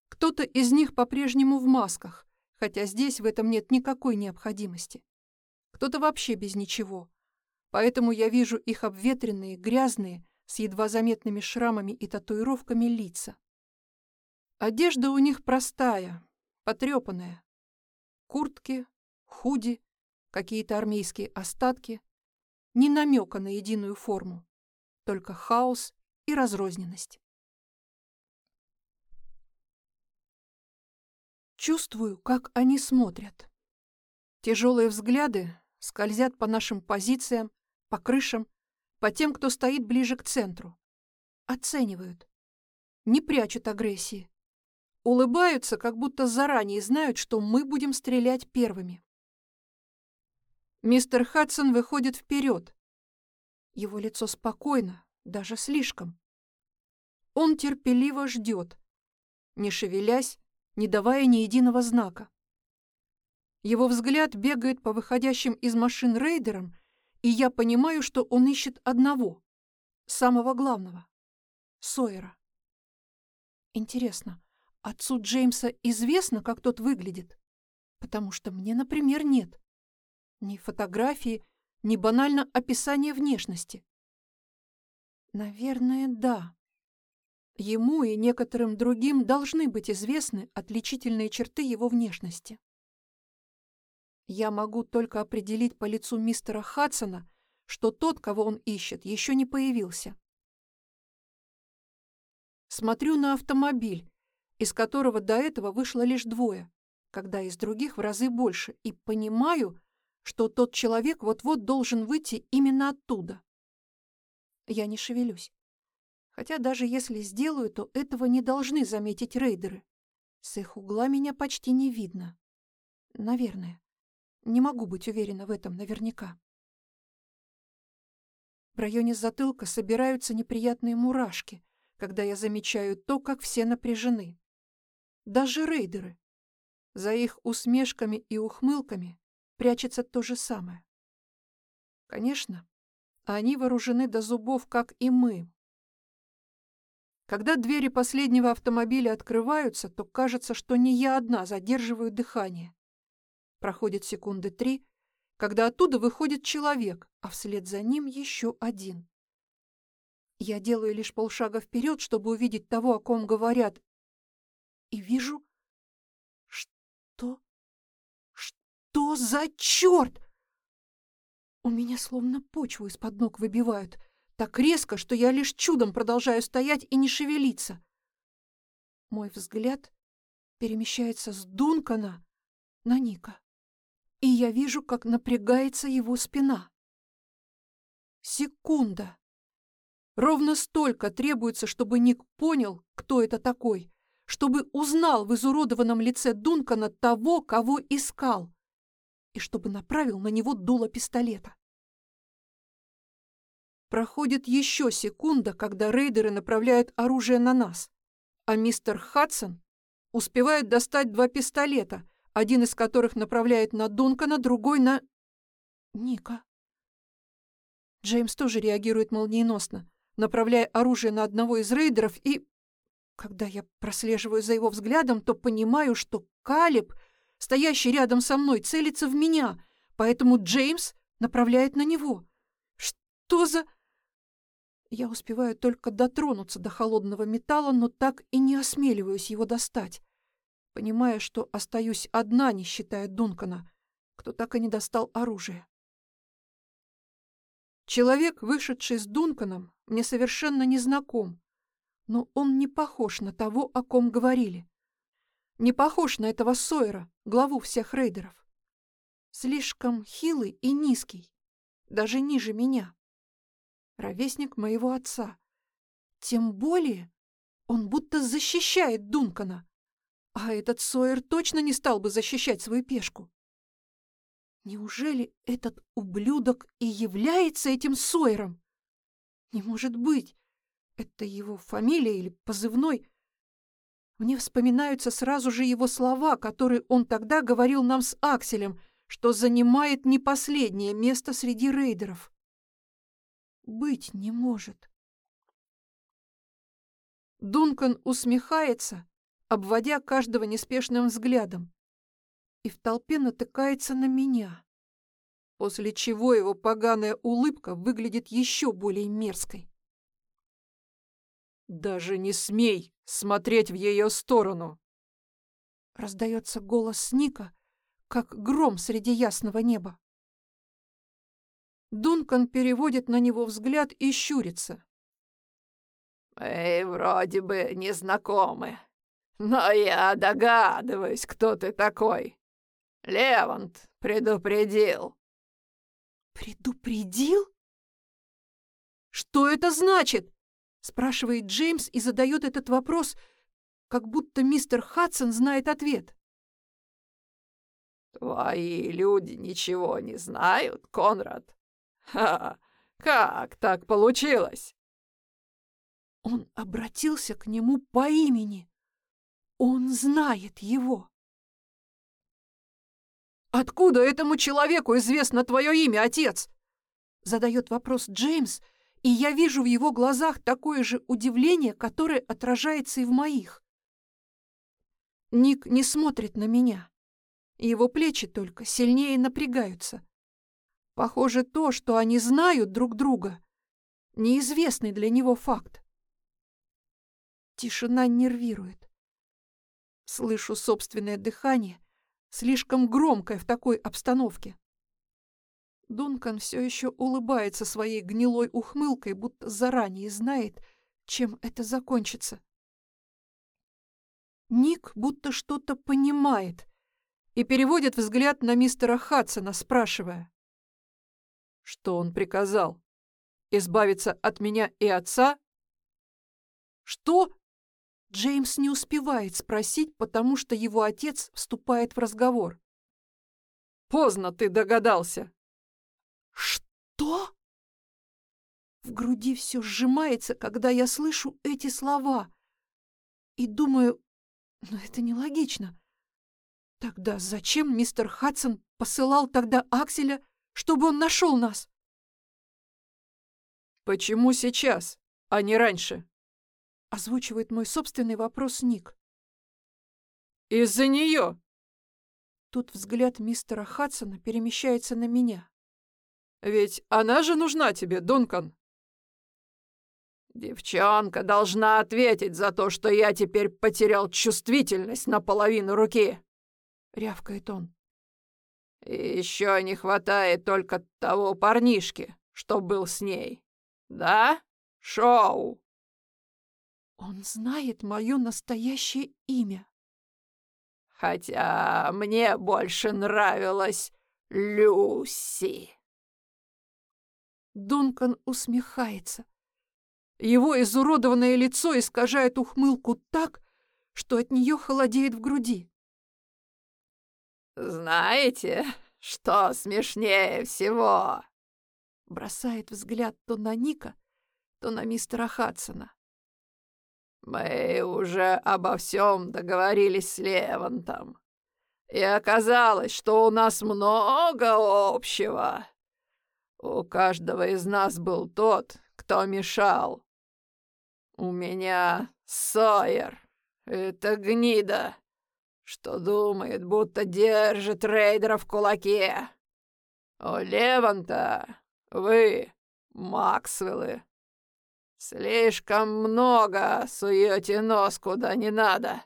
Кто-то из них по-прежнему в масках, хотя здесь в этом нет никакой необходимости. Кто-то вообще без ничего. Поэтому я вижу их обветренные, грязные, с едва заметными шрамами и татуировками лица. Одежда у них простая, потрепанная. Куртки, худи, какие-то армейские остатки. ни намека на единую форму, только хаос и разрозненность. Чувствую, как они смотрят. Тяжелые взгляды скользят по нашим позициям, по крышам, по тем, кто стоит ближе к центру. Оценивают. Не прячут агрессии. Улыбаются, как будто заранее знают, что мы будем стрелять первыми. Мистер Хадсон выходит вперед. Его лицо спокойно, даже слишком. Он терпеливо ждет, не шевелясь, не давая ни единого знака. Его взгляд бегает по выходящим из машин рейдерам, и я понимаю, что он ищет одного, самого главного — Сойера. Интересно, отцу Джеймса известно, как тот выглядит? Потому что мне, например, нет. Ни фотографии, ни банально описания внешности. Наверное, да. Ему и некоторым другим должны быть известны отличительные черты его внешности. Я могу только определить по лицу мистера Хадсона, что тот, кого он ищет, еще не появился. Смотрю на автомобиль, из которого до этого вышло лишь двое, когда из других в разы больше, и понимаю, что тот человек вот-вот должен выйти именно оттуда. Я не шевелюсь. Хотя даже если сделаю, то этого не должны заметить рейдеры. С их угла меня почти не видно. Наверное. Не могу быть уверена в этом наверняка. В районе затылка собираются неприятные мурашки, когда я замечаю то, как все напряжены. Даже рейдеры. За их усмешками и ухмылками прячется то же самое. Конечно, они вооружены до зубов, как и мы. Когда двери последнего автомобиля открываются, то кажется, что не я одна задерживаю дыхание. Проходит секунды три, когда оттуда выходит человек, а вслед за ним еще один. Я делаю лишь полшага вперед, чтобы увидеть того, о ком говорят, и вижу... Что? Что за черт? У меня словно почву из-под ног выбивают, так резко, что я лишь чудом продолжаю стоять и не шевелиться. Мой взгляд перемещается с Дункана на Ника и я вижу, как напрягается его спина. Секунда. Ровно столько требуется, чтобы Ник понял, кто это такой, чтобы узнал в изуродованном лице Дункана того, кого искал, и чтобы направил на него дуло пистолета. Проходит еще секунда, когда рейдеры направляют оружие на нас, а мистер Хадсон успевает достать два пистолета — один из которых направляет на Дункана, другой на... Ника. Джеймс тоже реагирует молниеносно, направляя оружие на одного из рейдеров и... Когда я прослеживаю за его взглядом, то понимаю, что Калиб, стоящий рядом со мной, целится в меня, поэтому Джеймс направляет на него. Что за... Я успеваю только дотронуться до холодного металла, но так и не осмеливаюсь его достать понимая, что остаюсь одна, не считая Дункана, кто так и не достал оружие. Человек, вышедший с Дунканом, мне совершенно не знаком, но он не похож на того, о ком говорили. Не похож на этого Сойера, главу всех рейдеров. Слишком хилый и низкий, даже ниже меня. Ровесник моего отца. Тем более он будто защищает Дункана, а этот Сойер точно не стал бы защищать свою пешку. Неужели этот ублюдок и является этим Сойером? Не может быть. Это его фамилия или позывной. Мне вспоминаются сразу же его слова, которые он тогда говорил нам с Акселем, что занимает не последнее место среди рейдеров. Быть не может. Дункан усмехается, обводя каждого неспешным взглядом, и в толпе натыкается на меня, после чего его поганая улыбка выглядит еще более мерзкой. «Даже не смей смотреть в ее сторону!» Раздается голос Ника, как гром среди ясного неба. Дункан переводит на него взгляд и щурится. «Мы вроде бы не знакомы, но я догадываюсь, кто ты такой. Левант предупредил». «Предупредил? Что это значит?» спрашивает Джеймс и задает этот вопрос, как будто мистер Хадсон знает ответ. «Твои люди ничего не знают, Конрад? Ха, как так получилось?» Он обратился к нему по имени. Он знает его. «Откуда этому человеку известно твое имя, отец?» Задает вопрос Джеймс, и я вижу в его глазах такое же удивление, которое отражается и в моих. Ник не смотрит на меня. Его плечи только сильнее напрягаются. Похоже, то, что они знают друг друга, неизвестный для него факт. Тишина нервирует. Слышу собственное дыхание, слишком громкое в такой обстановке. Дункан все еще улыбается своей гнилой ухмылкой, будто заранее знает, чем это закончится. Ник будто что-то понимает и переводит взгляд на мистера Хадсона, спрашивая. «Что он приказал? Избавиться от меня и отца?» «Что?» Джеймс не успевает спросить, потому что его отец вступает в разговор. «Поздно ты догадался!» «Что?» В груди все сжимается, когда я слышу эти слова. И думаю, но это нелогично. Тогда зачем мистер Хадсон посылал тогда Акселя, чтобы он нашел нас? «Почему сейчас, а не раньше?» Озвучивает мой собственный вопрос Ник. «Из-за нее!» Тут взгляд мистера Хадсона перемещается на меня. Ведь она же нужна тебе, Дункан. Девчонка должна ответить за то, что я теперь потерял чувствительность на половину руки, рявкает он. Еще не хватает только того парнишки, что был с ней. Да, Шоу? Он знает мое настоящее имя. Хотя мне больше нравилась Люси. Дункан усмехается. Его изуродованное лицо искажает ухмылку так, что от нее холодеет в груди. «Знаете, что смешнее всего?» Бросает взгляд то на Ника, то на мистера Хадсона. «Мы уже обо всем договорились с Левантом, и оказалось, что у нас много общего. У каждого из нас был тот, кто мешал. У меня Сойер. Это гнида, что думает, будто держит рейдера в кулаке. У Леванта вы, Максвеллы, слишком много суете нос куда не надо.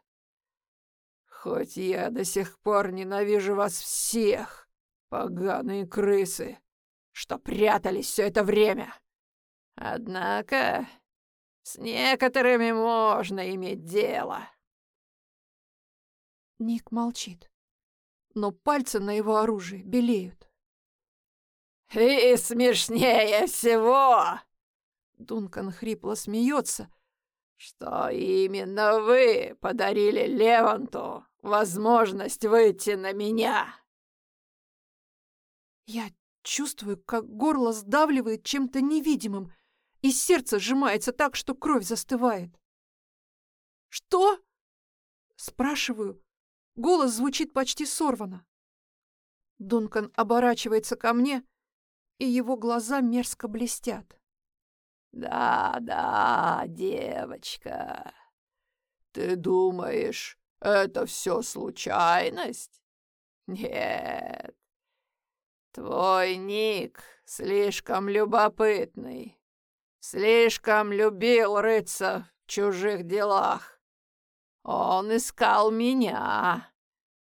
Хоть я до сих пор ненавижу вас всех, поганые крысы что прятались все это время. Однако с некоторыми можно иметь дело. Ник молчит, но пальцы на его оружии белеют. «И смешнее всего!» Дункан хрипло смеется. «Что именно вы подарили Леванту возможность выйти на меня?» Я Чувствую, как горло сдавливает чем-то невидимым, и сердце сжимается так, что кровь застывает. «Что?» Спрашиваю. Голос звучит почти сорвано. Дункан оборачивается ко мне, и его глаза мерзко блестят. «Да, да, девочка, ты думаешь, это все случайность? Нет, Твой Ник слишком любопытный, слишком любил рыться в чужих делах. Он искал меня,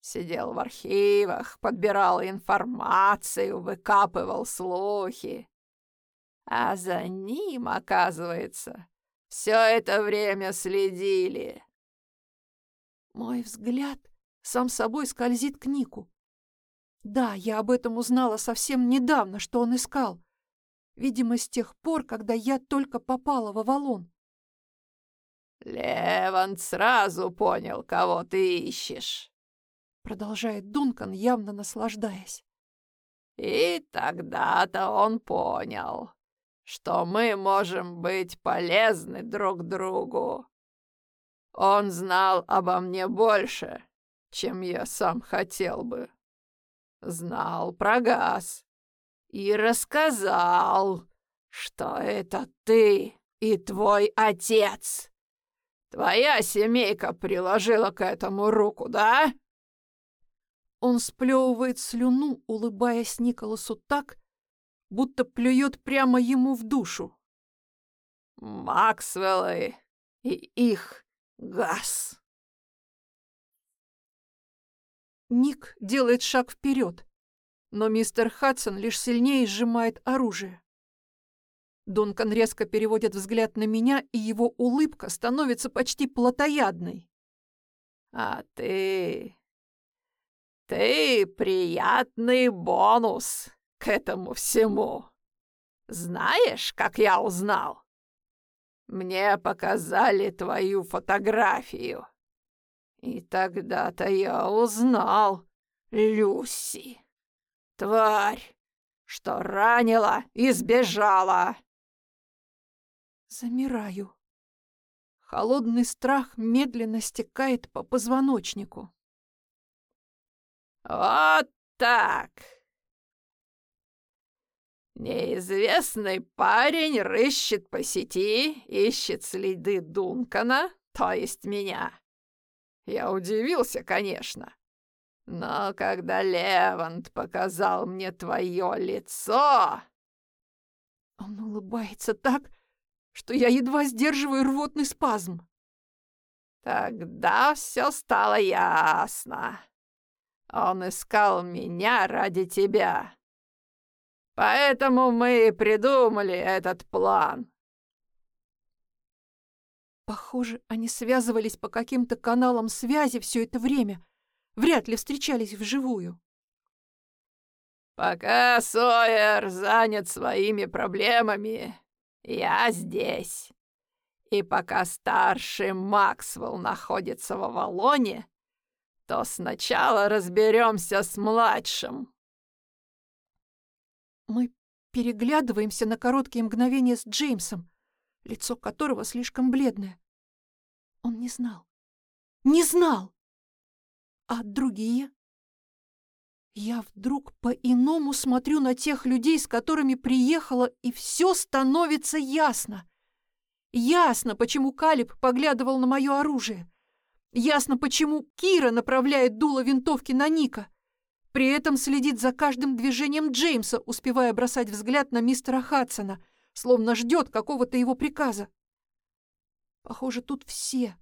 Сидел в архивах, подбирал информацию, выкапывал слухи. А за ним, оказывается, все это время следили. Мой взгляд сам собой скользит к Нику. Да, я об этом узнала совсем недавно, что он искал. Видимо, с тех пор, когда я только попала в Авалон. «Левант сразу понял, кого ты ищешь», — продолжает Дункан, явно наслаждаясь. «И тогда-то он понял, что мы можем быть полезны друг другу. Он знал обо мне больше, чем я сам хотел бы. Знал про газ и рассказал, что это ты и твой отец. Твоя семейка приложила к этому руку, да?» Он сплевывает слюну, улыбаясь Николасу так, будто плюет прямо ему в душу. «Максвеллы и их газ!» Ник делает шаг вперед, но мистер Хадсон лишь сильнее сжимает оружие. Дункан резко переводит взгляд на меня, и его улыбка становится почти плотоядной. «А ты... ты приятный бонус!» к этому всему. Знаешь, как я узнал? Мне показали твою фотографию. И тогда-то я узнал Люси. Тварь, что ранила и сбежала. Замираю. Холодный страх медленно стекает по позвоночнику. Вот так. Неизвестный парень рыщет по сети, ищет следы Дункана, то есть меня. Я удивился, конечно. Но когда Левант показал мне твое лицо... Он улыбается так, что я едва сдерживаю рвотный спазм. Тогда все стало ясно. Он искал меня ради тебя. Поэтому мы и придумали этот план. Похоже, они связывались по каким-то каналам связи все это время. Вряд ли встречались вживую. Пока Сойер занят своими проблемами, я здесь. И пока старший Максвелл находится в Авалоне, то сначала разберемся с младшим. Мы переглядываемся на короткие мгновения с Джеймсом, лицо которого слишком бледное. Он не знал. Не знал! А другие? Я вдруг по-иному смотрю на тех людей, с которыми приехала, и все становится ясно. Ясно, почему Калиб поглядывал на мое оружие. Ясно, почему Кира направляет дуло винтовки на Ника. При этом следит за каждым движением Джеймса, успевая бросать взгляд на мистера Хадсона, словно ждет какого-то его приказа. Похоже, тут все,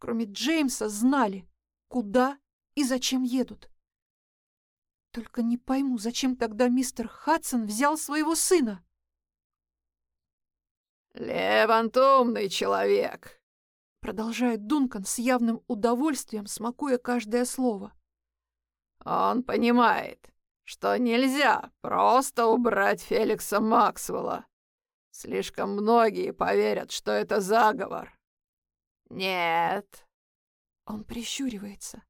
кроме Джеймса, знали, куда и зачем едут. Только не пойму, зачем тогда мистер Хадсон взял своего сына? «Левант умный человек», — продолжает Дункан с явным удовольствием, смакуя каждое слово. Он понимает, что нельзя просто убрать Феликса Максвелла. Слишком многие поверят, что это заговор. Нет. Он прищуривается.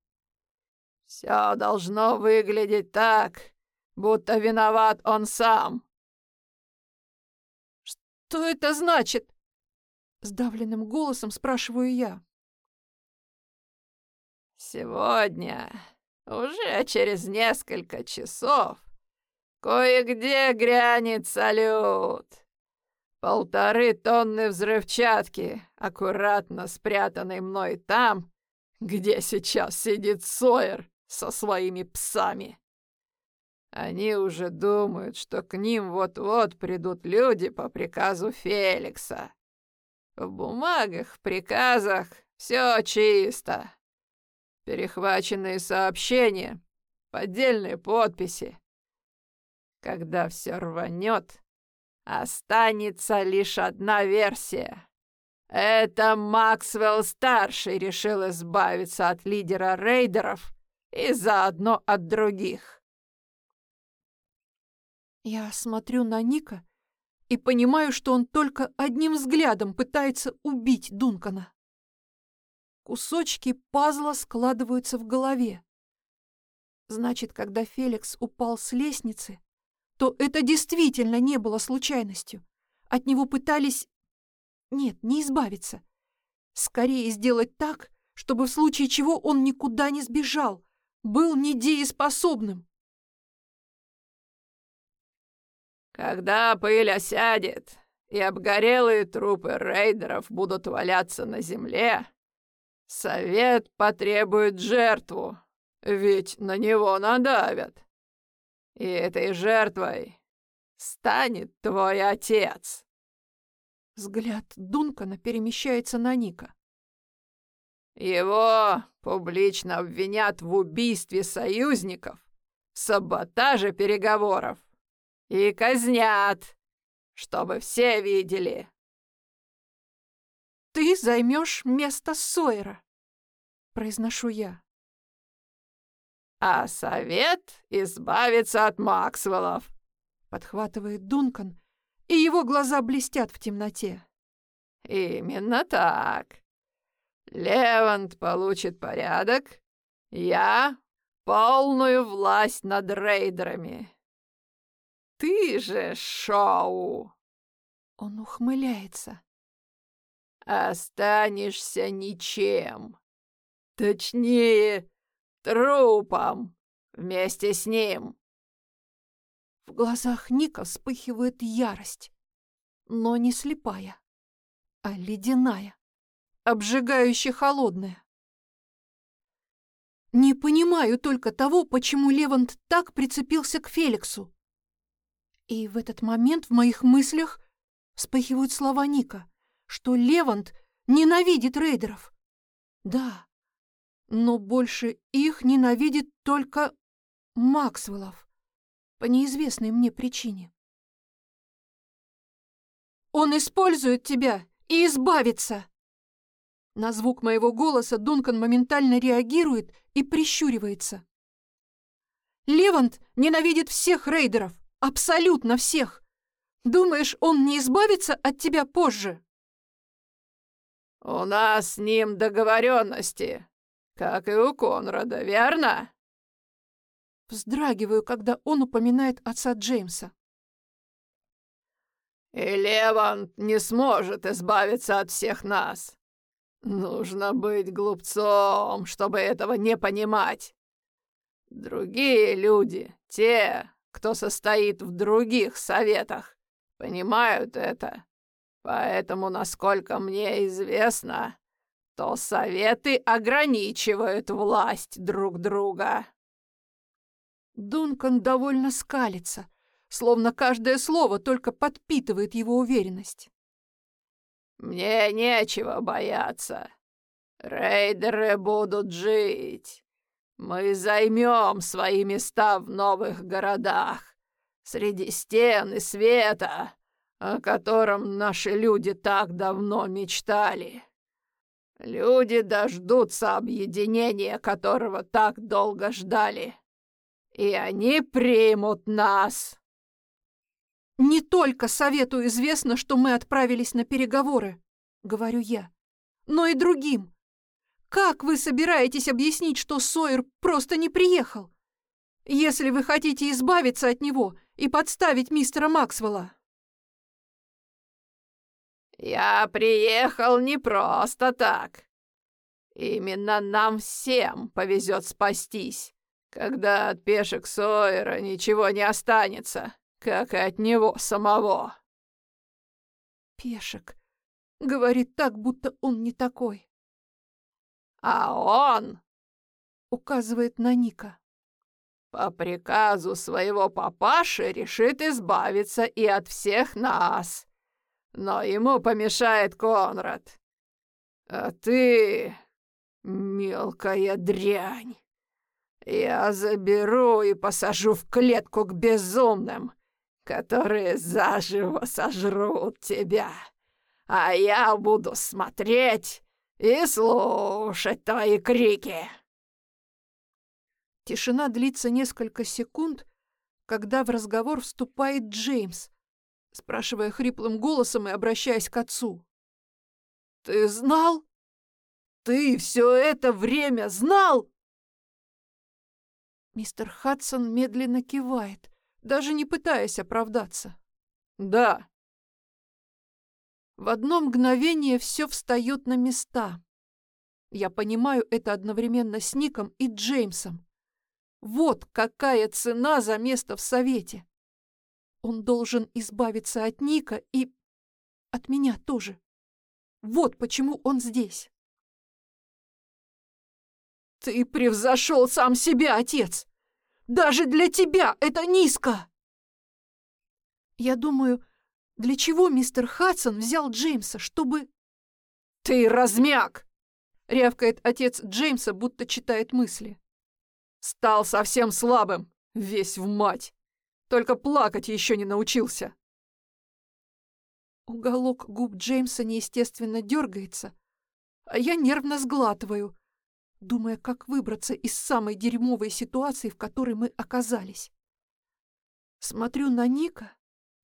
Все должно выглядеть так, будто виноват он сам. Что это значит? Сдавленным голосом спрашиваю я. Сегодня уже через несколько часов кое-где грянет салют. Полторы тонны взрывчатки, аккуратно спрятанной мной там, где сейчас сидит Сойер со своими псами. Они уже думают, что к ним вот-вот придут люди по приказу Феликса. В бумагах, приказах все чисто. перехваченные сообщения, поддельные подписи. Когда все рванет, останется лишь одна версия. Это Максвелл-старший решил избавиться от лидера рейдеров и заодно от других. Я смотрю на Ника и понимаю, что он только одним взглядом пытается убить Дункана. Кусочки пазла складываются в голове. Значит, когда Феликс упал с лестницы, то это действительно не было случайностью. От него пытались... Нет, не избавиться. Скорее сделать так, чтобы в случае чего он никуда не сбежал, был недееспособным. Когда пыль осядет и обгорелые трупы рейдеров будут валяться на земле, совет потребует жертву, ведь на него надавят. И этой жертвой станет твой отец. Взгляд Дункана перемещается на Ника. Его публично обвинят в убийстве союзников, в саботаже переговоров и казнят, чтобы все видели. «Ты займешь место Сойера», — произношу я. «А совет избавится от Максвеллов», — подхватывает Дункан, и его глаза блестят в темноте. «Именно так. Левант получит порядок, я — полную власть над рейдерами. Ты же, Шоу!» Он ухмыляется. «Останешься ничем. Точнее, трупом вместе с ним». В глазах Ника вспыхивает ярость, но не слепая, а ледяная, обжигающе холодная. Не понимаю только того, почему Левант так прицепился к Феликсу. И в этот момент в моих мыслях вспыхивают слова Ника, что Левант ненавидит рейдеров. Да, но больше их ненавидит только Максвеллов по неизвестной мне причине. «Он использует тебя и избавится!» На звук моего голоса Дункан моментально реагирует и прищуривается. «Левант ненавидит всех рейдеров, Абсолютно всех. Думаешь, он не избавится от тебя позже? У нас с ним договоренности, как и у Конрада, верно? Вздрагиваю, когда он упоминает отца Джеймса. И Левант не сможет избавиться от всех нас. Нужно быть глупцом, чтобы этого не понимать. Другие люди, те, кто состоит в других советах, понимают это. Поэтому, насколько мне известно, то советы ограничивают власть друг друга. Дункан довольно скалится, словно каждое слово только подпитывает его уверенность. «Мне нечего бояться. Рейдеры будут жить. Мы займем свои места в новых городах, среди стен и света, о котором наши люди так давно мечтали. Люди дождутся объединения, которого так долго ждали, и они примут нас. «Не только Совету известно, что мы отправились на переговоры», — говорю я, — «но и другим. Как вы собираетесь объяснить, что Сойер просто не приехал? Если вы хотите избавиться от него и подставить мистера Максвелла. Я приехал не просто так. Именно нам всем повезет спастись, когда от пешек Сойера ничего не останется, как и от него самого. Пешек. Говорит так, будто он не такой. А он, указывает на Ника, по приказу своего папаши решит избавиться и от всех нас. Но ему помешает Конрад. А ты «Мелкая дрянь! Я заберу и посажу в клетку к безумным, которые заживо сожрут тебя, а я буду смотреть и слушать твои крики!» Тишина длится несколько секунд, когда в разговор вступает Джеймс, спрашивая хриплым голосом и обращаясь к отцу. «Ты знал? Ты все это время знал?» Мистер Хадсон медленно кивает, даже не пытаясь оправдаться. «Да». В одно мгновение все встает на места. Я понимаю это одновременно с Ником и Джеймсом. Вот какая цена за место в совете. Он должен избавиться от Ника и от меня тоже. Вот почему он здесь. Ты превзошел сам себя, отец. Даже для тебя это низко. Я думаю, для чего мистер Хадсон взял Джеймса, чтобы... Ты размяк! Рявкает отец Джеймса, будто читает мысли. Стал совсем слабым, весь в мать. Только плакать еще не научился. Уголок губ Джеймса неестественно дергается, а я нервно сглатываю, думая, как выбраться из самой дерьмовой ситуации, в которой мы оказались. Смотрю на Ника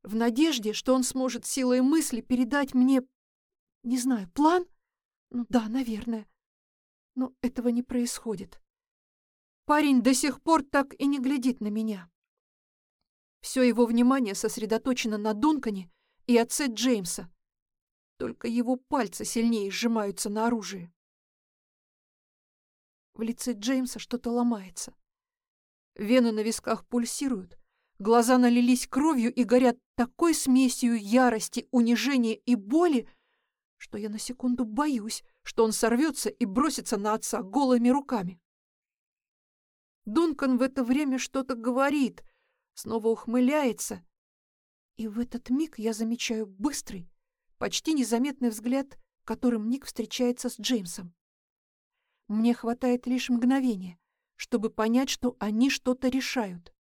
в надежде, что он сможет силой мысли передать мне, не знаю, план? Ну да, наверное. Но этого не происходит. Парень до сих пор так и не глядит на меня. Все его внимание сосредоточено на Дункане и отце Джеймса. Только его пальцы сильнее сжимаются на оружие. В лице Джеймса что-то ломается. Вены на висках пульсируют, глаза налились кровью и горят такой смесью ярости, унижения и боли, что я на секунду боюсь, что он сорвется и бросится на отца голыми руками. Дункан в это время что-то говорит, снова ухмыляется. И в этот миг я замечаю быстрый, почти незаметный взгляд, которым Ник встречается с Джеймсом. Мне хватает лишь мгновения, чтобы понять, что они что-то решают.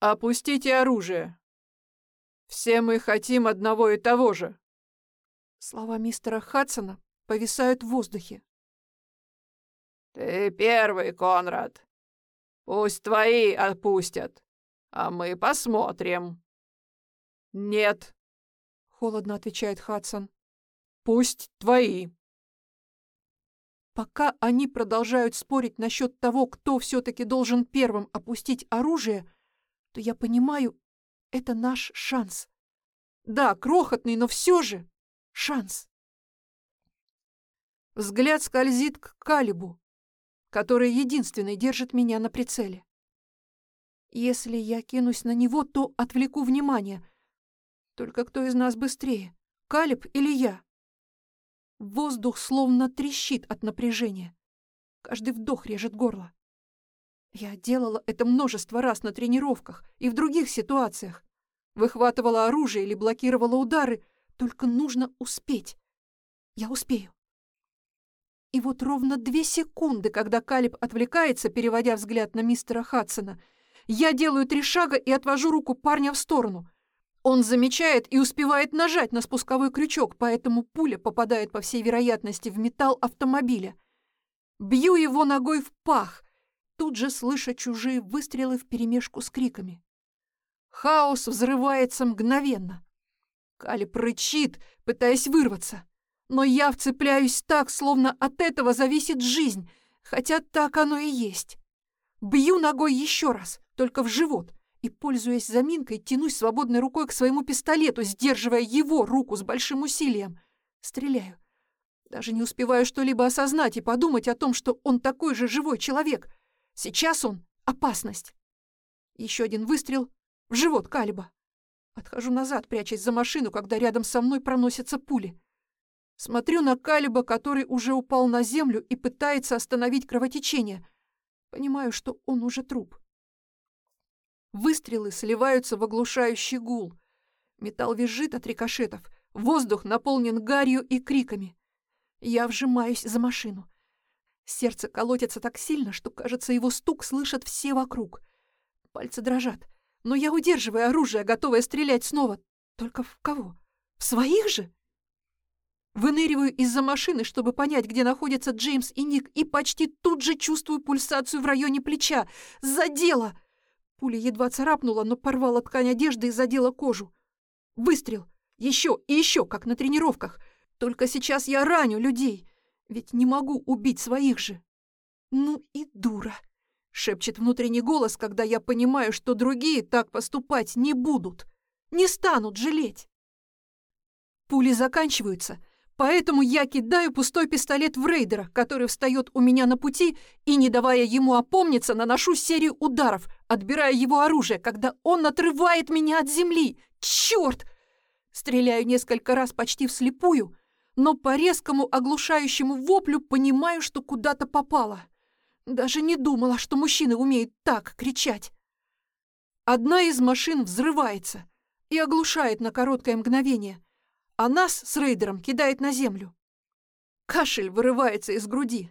«Опустите оружие! Все мы хотим одного и того же!» Слова мистера Хадсона повисают в воздухе. «Ты первый, Конрад. Пусть твои отпустят, а мы посмотрим». «Нет», — холодно отвечает Хадсон. «Пусть твои». Пока они продолжают спорить насчет того, кто все-таки должен первым опустить оружие, то я понимаю, это наш шанс. Да, крохотный, но все же шанс. Взгляд скользит к Калибу который единственный держит меня на прицеле. Если я кинусь на него, то отвлеку внимание. Только кто из нас быстрее, Калиб или я? Воздух словно трещит от напряжения. Каждый вдох режет горло. Я делала это множество раз на тренировках и в других ситуациях. Выхватывала оружие или блокировала удары, только нужно успеть. Я успею. И вот ровно две секунды, когда Калиб отвлекается, переводя взгляд на мистера Хадсона, я делаю три шага и отвожу руку парня в сторону. Он замечает и успевает нажать на спусковой крючок, поэтому пуля попадает, по всей вероятности, в металл автомобиля. Бью его ногой в пах, тут же слыша чужие выстрелы вперемешку с криками. Хаос взрывается мгновенно. Калиб рычит, пытаясь вырваться но я вцепляюсь так, словно от этого зависит жизнь, хотя так оно и есть. Бью ногой еще раз, только в живот, и, пользуясь заминкой, тянусь свободной рукой к своему пистолету, сдерживая его руку с большим усилием. Стреляю. Даже не успеваю что-либо осознать и подумать о том, что он такой же живой человек. Сейчас он — опасность. Еще один выстрел в живот Калиба. Отхожу назад, прячась за машину, когда рядом со мной проносятся пули. Смотрю на Калиба, который уже упал на землю и пытается остановить кровотечение. Понимаю, что он уже труп. Выстрелы сливаются в оглушающий гул. Металл визжит от рикошетов. Воздух наполнен гарью и криками. Я вжимаюсь за машину. Сердце колотится так сильно, что, кажется, его стук слышат все вокруг. Пальцы дрожат, но я удерживаю оружие, готовая стрелять снова. Только в кого? В своих же? Выныриваю из-за машины, чтобы понять, где находятся Джеймс и Ник, и почти тут же чувствую пульсацию в районе плеча. Задело! Пуля едва царапнула, но порвала ткань одежды и задела кожу. Выстрел! Еще и еще, как на тренировках. Только сейчас я раню людей, ведь не могу убить своих же. Ну и дура! Шепчет внутренний голос, когда я понимаю, что другие так поступать не будут. Не станут жалеть. Пули заканчиваются — Поэтому я кидаю пустой пистолет в рейдера, который встает у меня на пути, и, не давая ему опомниться, наношу серию ударов, отбирая его оружие, когда он отрывает меня от земли. Черт! Стреляю несколько раз почти вслепую, но по резкому оглушающему воплю понимаю, что куда-то попало. Даже не думала, что мужчины умеют так кричать. Одна из машин взрывается и оглушает на короткое мгновение — а нас с рейдером кидает на землю. Кашель вырывается из груди.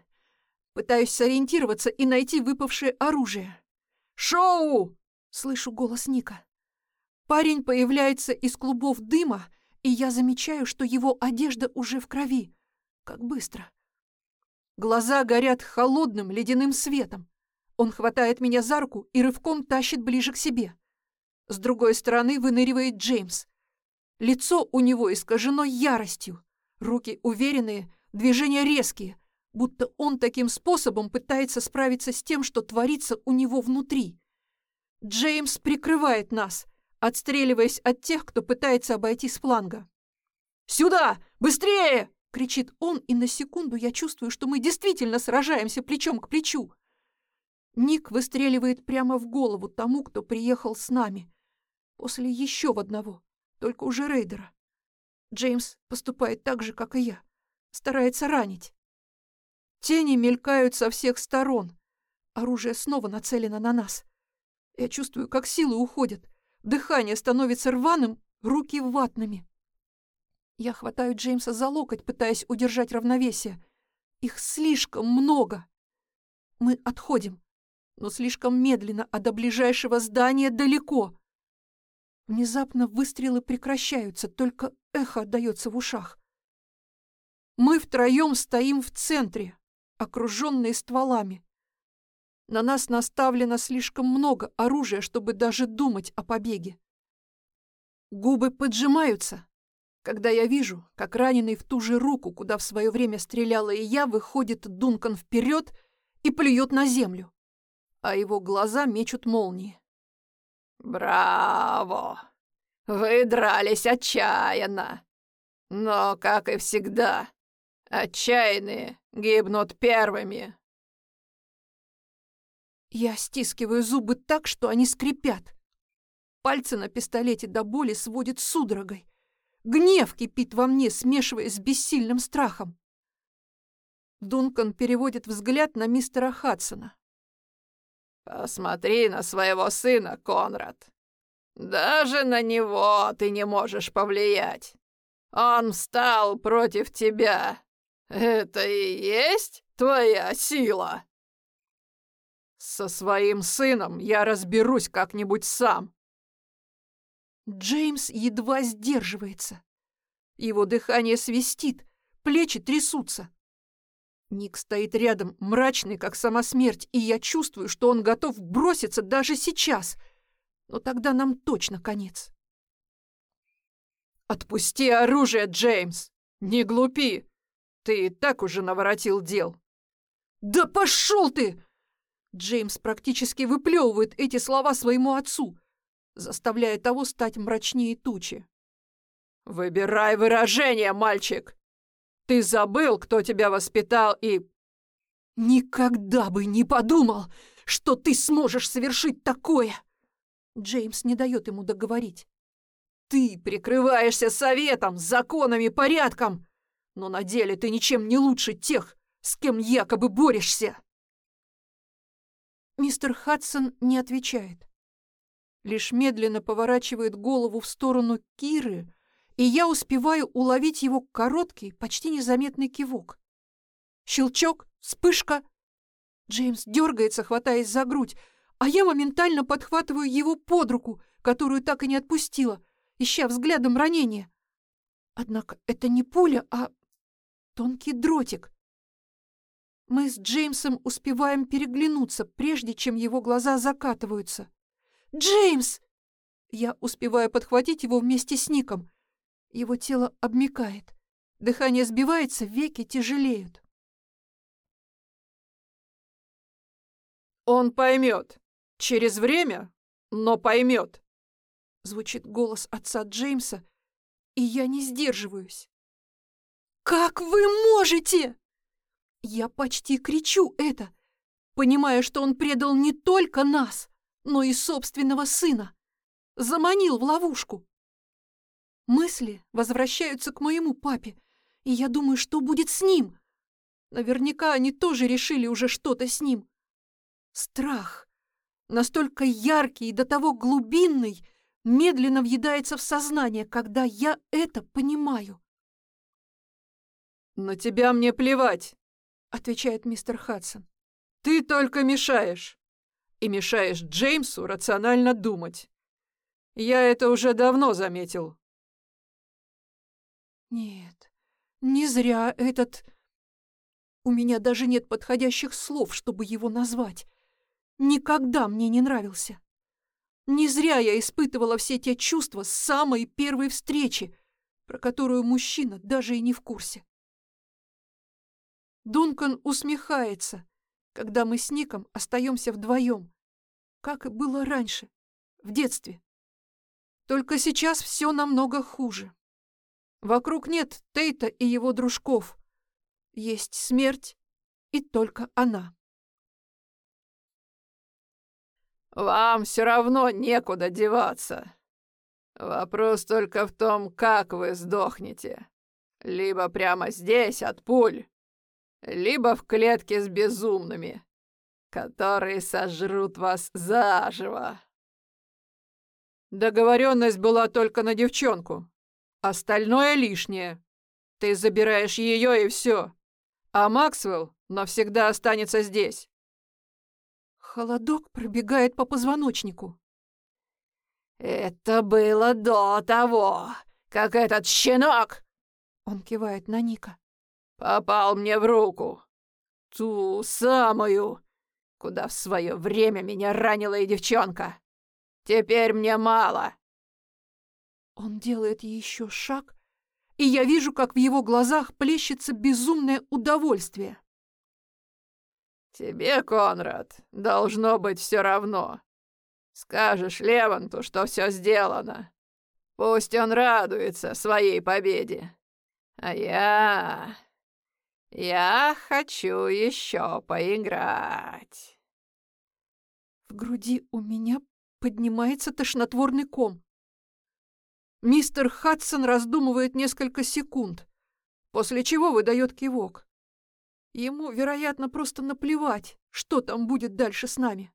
Пытаюсь сориентироваться и найти выпавшее оружие. «Шоу!» — слышу голос Ника. Парень появляется из клубов дыма, и я замечаю, что его одежда уже в крови. Как быстро. Глаза горят холодным ледяным светом. Он хватает меня за руку и рывком тащит ближе к себе. С другой стороны выныривает Джеймс. Лицо у него искажено яростью, руки уверенные, движения резкие, будто он таким способом пытается справиться с тем, что творится у него внутри. Джеймс прикрывает нас, отстреливаясь от тех, кто пытается обойти с фланга. «Сюда! Быстрее!» — кричит он, и на секунду я чувствую, что мы действительно сражаемся плечом к плечу. Ник выстреливает прямо в голову тому, кто приехал с нами, после еще в одного только уже рейдера. Джеймс поступает так же, как и я. Старается ранить. Тени мелькают со всех сторон. Оружие снова нацелено на нас. Я чувствую, как силы уходят. Дыхание становится рваным, руки ватными. Я хватаю Джеймса за локоть, пытаясь удержать равновесие. Их слишком много. Мы отходим, но слишком медленно, а до ближайшего здания далеко. Внезапно выстрелы прекращаются, только эхо отдается в ушах. Мы втроем стоим в центре, окруженные стволами. На нас наставлено слишком много оружия, чтобы даже думать о побеге. Губы поджимаются, когда я вижу, как раненый в ту же руку, куда в свое время стреляла и я, выходит Дункан вперед и плюет на землю, а его глаза мечут молнии. «Браво! Вы дрались отчаянно. Но, как и всегда, отчаянные гибнут первыми». Я стискиваю зубы так, что они скрипят. Пальцы на пистолете до боли сводят судорогой. Гнев кипит во мне, смешиваясь с бессильным страхом. Дункан переводит взгляд на мистера Хадсона. Посмотри на своего сына, Конрад. Даже на него ты не можешь повлиять. Он встал против тебя. Это и есть твоя сила? Со своим сыном я разберусь как-нибудь сам. Джеймс едва сдерживается. Его дыхание свистит, плечи трясутся. Ник стоит рядом, мрачный, как сама смерть, и я чувствую, что он готов броситься даже сейчас. Но тогда нам точно конец. «Отпусти оружие, Джеймс! Не глупи! Ты и так уже наворотил дел!» «Да пошел ты!» Джеймс практически выплевывает эти слова своему отцу, заставляя того стать мрачнее тучи. «Выбирай выражение, мальчик!» Ты забыл, кто тебя воспитал и...» «Никогда бы не подумал, что ты сможешь совершить такое!» Джеймс не дает ему договорить. «Ты прикрываешься советом, законами, порядком, но на деле ты ничем не лучше тех, с кем якобы борешься!» Мистер Хадсон не отвечает. Лишь медленно поворачивает голову в сторону Киры, и я успеваю уловить его короткий, почти незаметный кивок. Щелчок, вспышка. Джеймс дергается, хватаясь за грудь, а я моментально подхватываю его под руку, которую так и не отпустила, ища взглядом ранения. Однако это не пуля, а тонкий дротик. Мы с Джеймсом успеваем переглянуться, прежде чем его глаза закатываются. «Джеймс!» Я успеваю подхватить его вместе с Ником. Его тело обмикает. Дыхание сбивается, веки тяжелеют. «Он поймет. Через время, но поймет», — звучит голос отца Джеймса, и я не сдерживаюсь. «Как вы можете?» Я почти кричу это, понимая, что он предал не только нас, но и собственного сына. Заманил в ловушку. Мысли возвращаются к моему папе, и я думаю, что будет с ним. Наверняка они тоже решили уже что-то с ним. Страх, настолько яркий и до того глубинный, медленно въедается в сознание, когда я это понимаю. «На тебя мне плевать», — отвечает мистер Хадсон. «Ты только мешаешь. И мешаешь Джеймсу рационально думать. Я это уже давно заметил». «Нет, не зря этот...» У меня даже нет подходящих слов, чтобы его назвать. Никогда мне не нравился. Не зря я испытывала все те чувства с самой первой встречи, про которую мужчина даже и не в курсе. Дункан усмехается, когда мы с Ником остаемся вдвоем, как и было раньше, в детстве. Только сейчас все намного хуже. Вокруг нет Тейта и его дружков. Есть смерть, и только она. «Вам все равно некуда деваться. Вопрос только в том, как вы сдохнете. Либо прямо здесь от пуль, либо в клетке с безумными, которые сожрут вас заживо. Договоренность была только на девчонку. Остальное лишнее. Ты забираешь ее и все. А Максвелл навсегда останется здесь. Холодок пробегает по позвоночнику. «Это было до того, как этот щенок...» Он кивает на Ника попал мне в руку. Ту самую, куда в свое время меня ранила и девчонка. Теперь мне мало. Он делает еще шаг, и я вижу, как в его глазах плещется безумное удовольствие. Тебе, Конрад, должно быть все равно. Скажешь Леванту, что все сделано. Пусть он радуется своей победе. А я... «Я хочу еще поиграть». В груди у меня поднимается тошнотворный ком. Мистер Хадсон раздумывает несколько секунд, после чего выдает кивок. Ему, вероятно, просто наплевать, что там будет дальше с нами.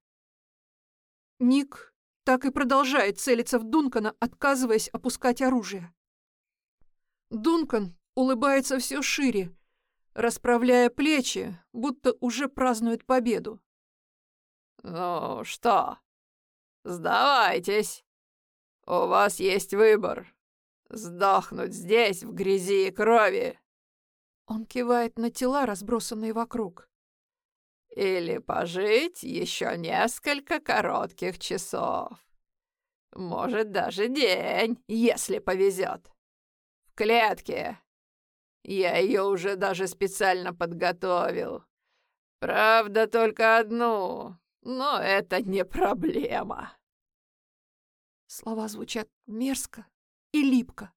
Ник так и продолжает целиться в Дункана, отказываясь опускать оружие. Дункан улыбается все шире, расправляя плечи, будто уже празднует победу. «Ну что, сдавайтесь. У вас есть выбор. Сдохнуть здесь, в грязи и крови». Он кивает на тела, разбросанные вокруг. «Или пожить еще несколько коротких часов. Может, даже день, если повезет. В клетке, я ее уже даже специально подготовил. Правда, только одну, но это не проблема. Слова звучат мерзко и липко.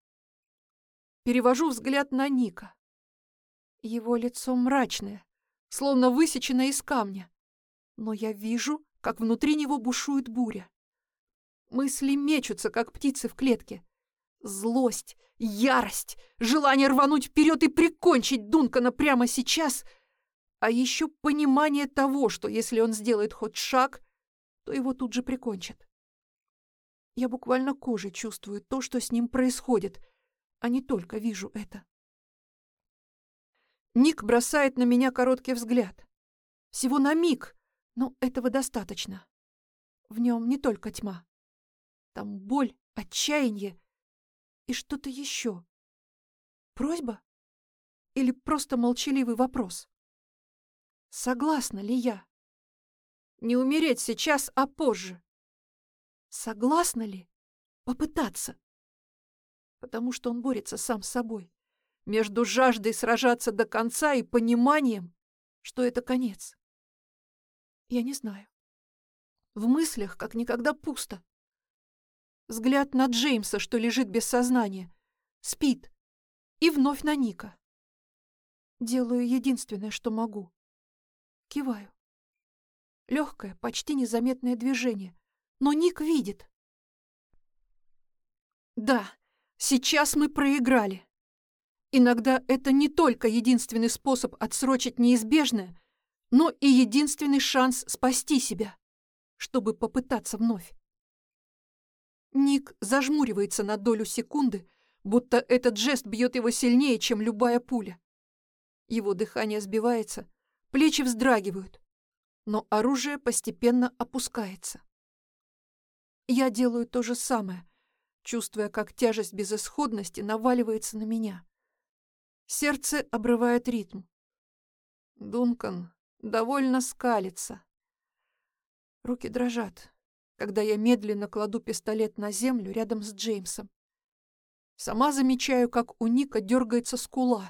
Перевожу взгляд на Ника. Его лицо мрачное, словно высеченное из камня. Но я вижу, как внутри него бушует буря. Мысли мечутся, как птицы в клетке. Злость, ярость, желание рвануть вперед и прикончить Дункана прямо сейчас, а еще понимание того, что если он сделает хоть шаг, то его тут же прикончат. Я буквально кожей чувствую то, что с ним происходит, а не только вижу это. Ник бросает на меня короткий взгляд. Всего на миг, но этого достаточно. В нем не только тьма. Там боль, отчаяние и что-то еще. Просьба? Или просто молчаливый вопрос? Согласна ли я? Не умереть сейчас, а позже. Согласна ли? Попытаться. Потому что он борется сам с собой. Между жаждой сражаться до конца и пониманием, что это конец. Я не знаю. В мыслях как никогда пусто. Взгляд на Джеймса, что лежит без сознания. Спит. И вновь на Ника. Делаю единственное, что могу. Киваю. Легкое, почти незаметное движение. Но Ник видит. Да, сейчас мы проиграли. Иногда это не только единственный способ отсрочить неизбежное, но и единственный шанс спасти себя, чтобы попытаться вновь. Ник зажмуривается на долю секунды, будто этот жест бьет его сильнее, чем любая пуля. Его дыхание сбивается, плечи вздрагивают, но оружие постепенно опускается. Я делаю то же самое, чувствуя, как тяжесть безысходности наваливается на меня. Сердце обрывает ритм. Дункан довольно скалится. Руки дрожат, когда я медленно кладу пистолет на землю рядом с Джеймсом. Сама замечаю, как у Ника дергается скула,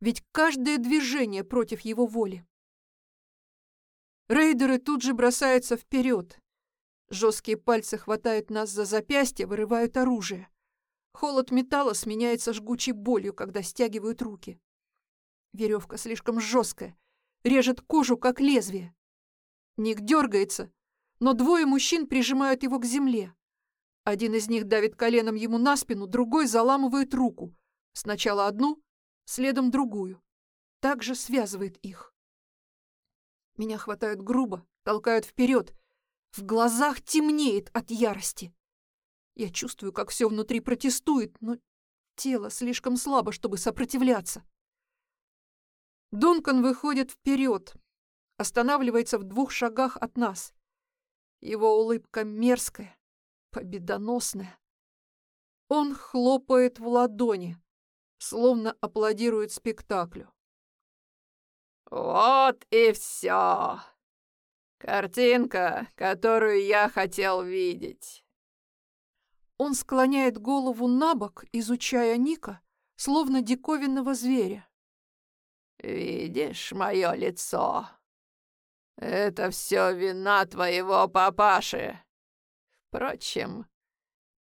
ведь каждое движение против его воли. Рейдеры тут же бросаются вперед. Жесткие пальцы хватают нас за запястье, вырывают оружие. Холод металла сменяется жгучей болью, когда стягивают руки. Веревка слишком жесткая, режет кожу, как лезвие. Ник дергается, но двое мужчин прижимают его к земле. Один из них давит коленом ему на спину, другой заламывает руку. Сначала одну, следом другую. Также связывает их. Меня хватают грубо, толкают вперед. В глазах темнеет от ярости. Я чувствую, как все внутри протестует, но тело слишком слабо, чтобы сопротивляться. Дункан выходит вперед, останавливается в двух шагах от нас. Его улыбка мерзкая, победоносная. Он хлопает в ладони, словно аплодирует спектаклю. «Вот и все. Картинка, которую я хотел видеть». Он склоняет голову на бок, изучая Ника, словно диковинного зверя. «Видишь мое лицо? Это все вина твоего папаши. Впрочем,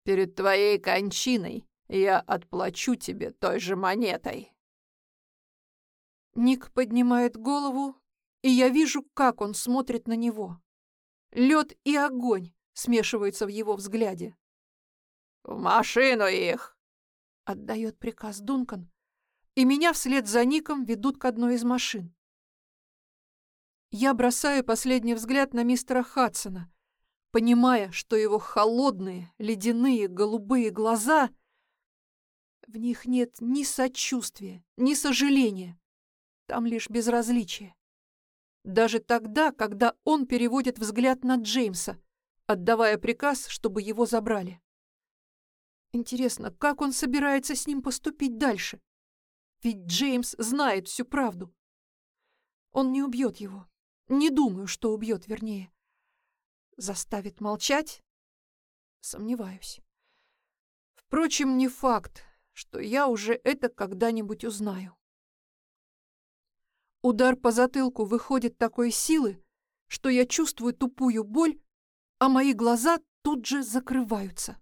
перед твоей кончиной я отплачу тебе той же монетой». Ник поднимает голову, и я вижу, как он смотрит на него. Лед и огонь смешиваются в его взгляде. «В машину их!» — отдает приказ Дункан, и меня вслед за Ником ведут к одной из машин. Я бросаю последний взгляд на мистера Хадсона, понимая, что его холодные, ледяные, голубые глаза... В них нет ни сочувствия, ни сожаления. Там лишь безразличие. Даже тогда, когда он переводит взгляд на Джеймса, отдавая приказ, чтобы его забрали. Интересно, как он собирается с ним поступить дальше? Ведь Джеймс знает всю правду. Он не убьет его. Не думаю, что убьет, вернее. Заставит молчать? Сомневаюсь. Впрочем, не факт, что я уже это когда-нибудь узнаю. Удар по затылку выходит такой силы, что я чувствую тупую боль, а мои глаза тут же закрываются.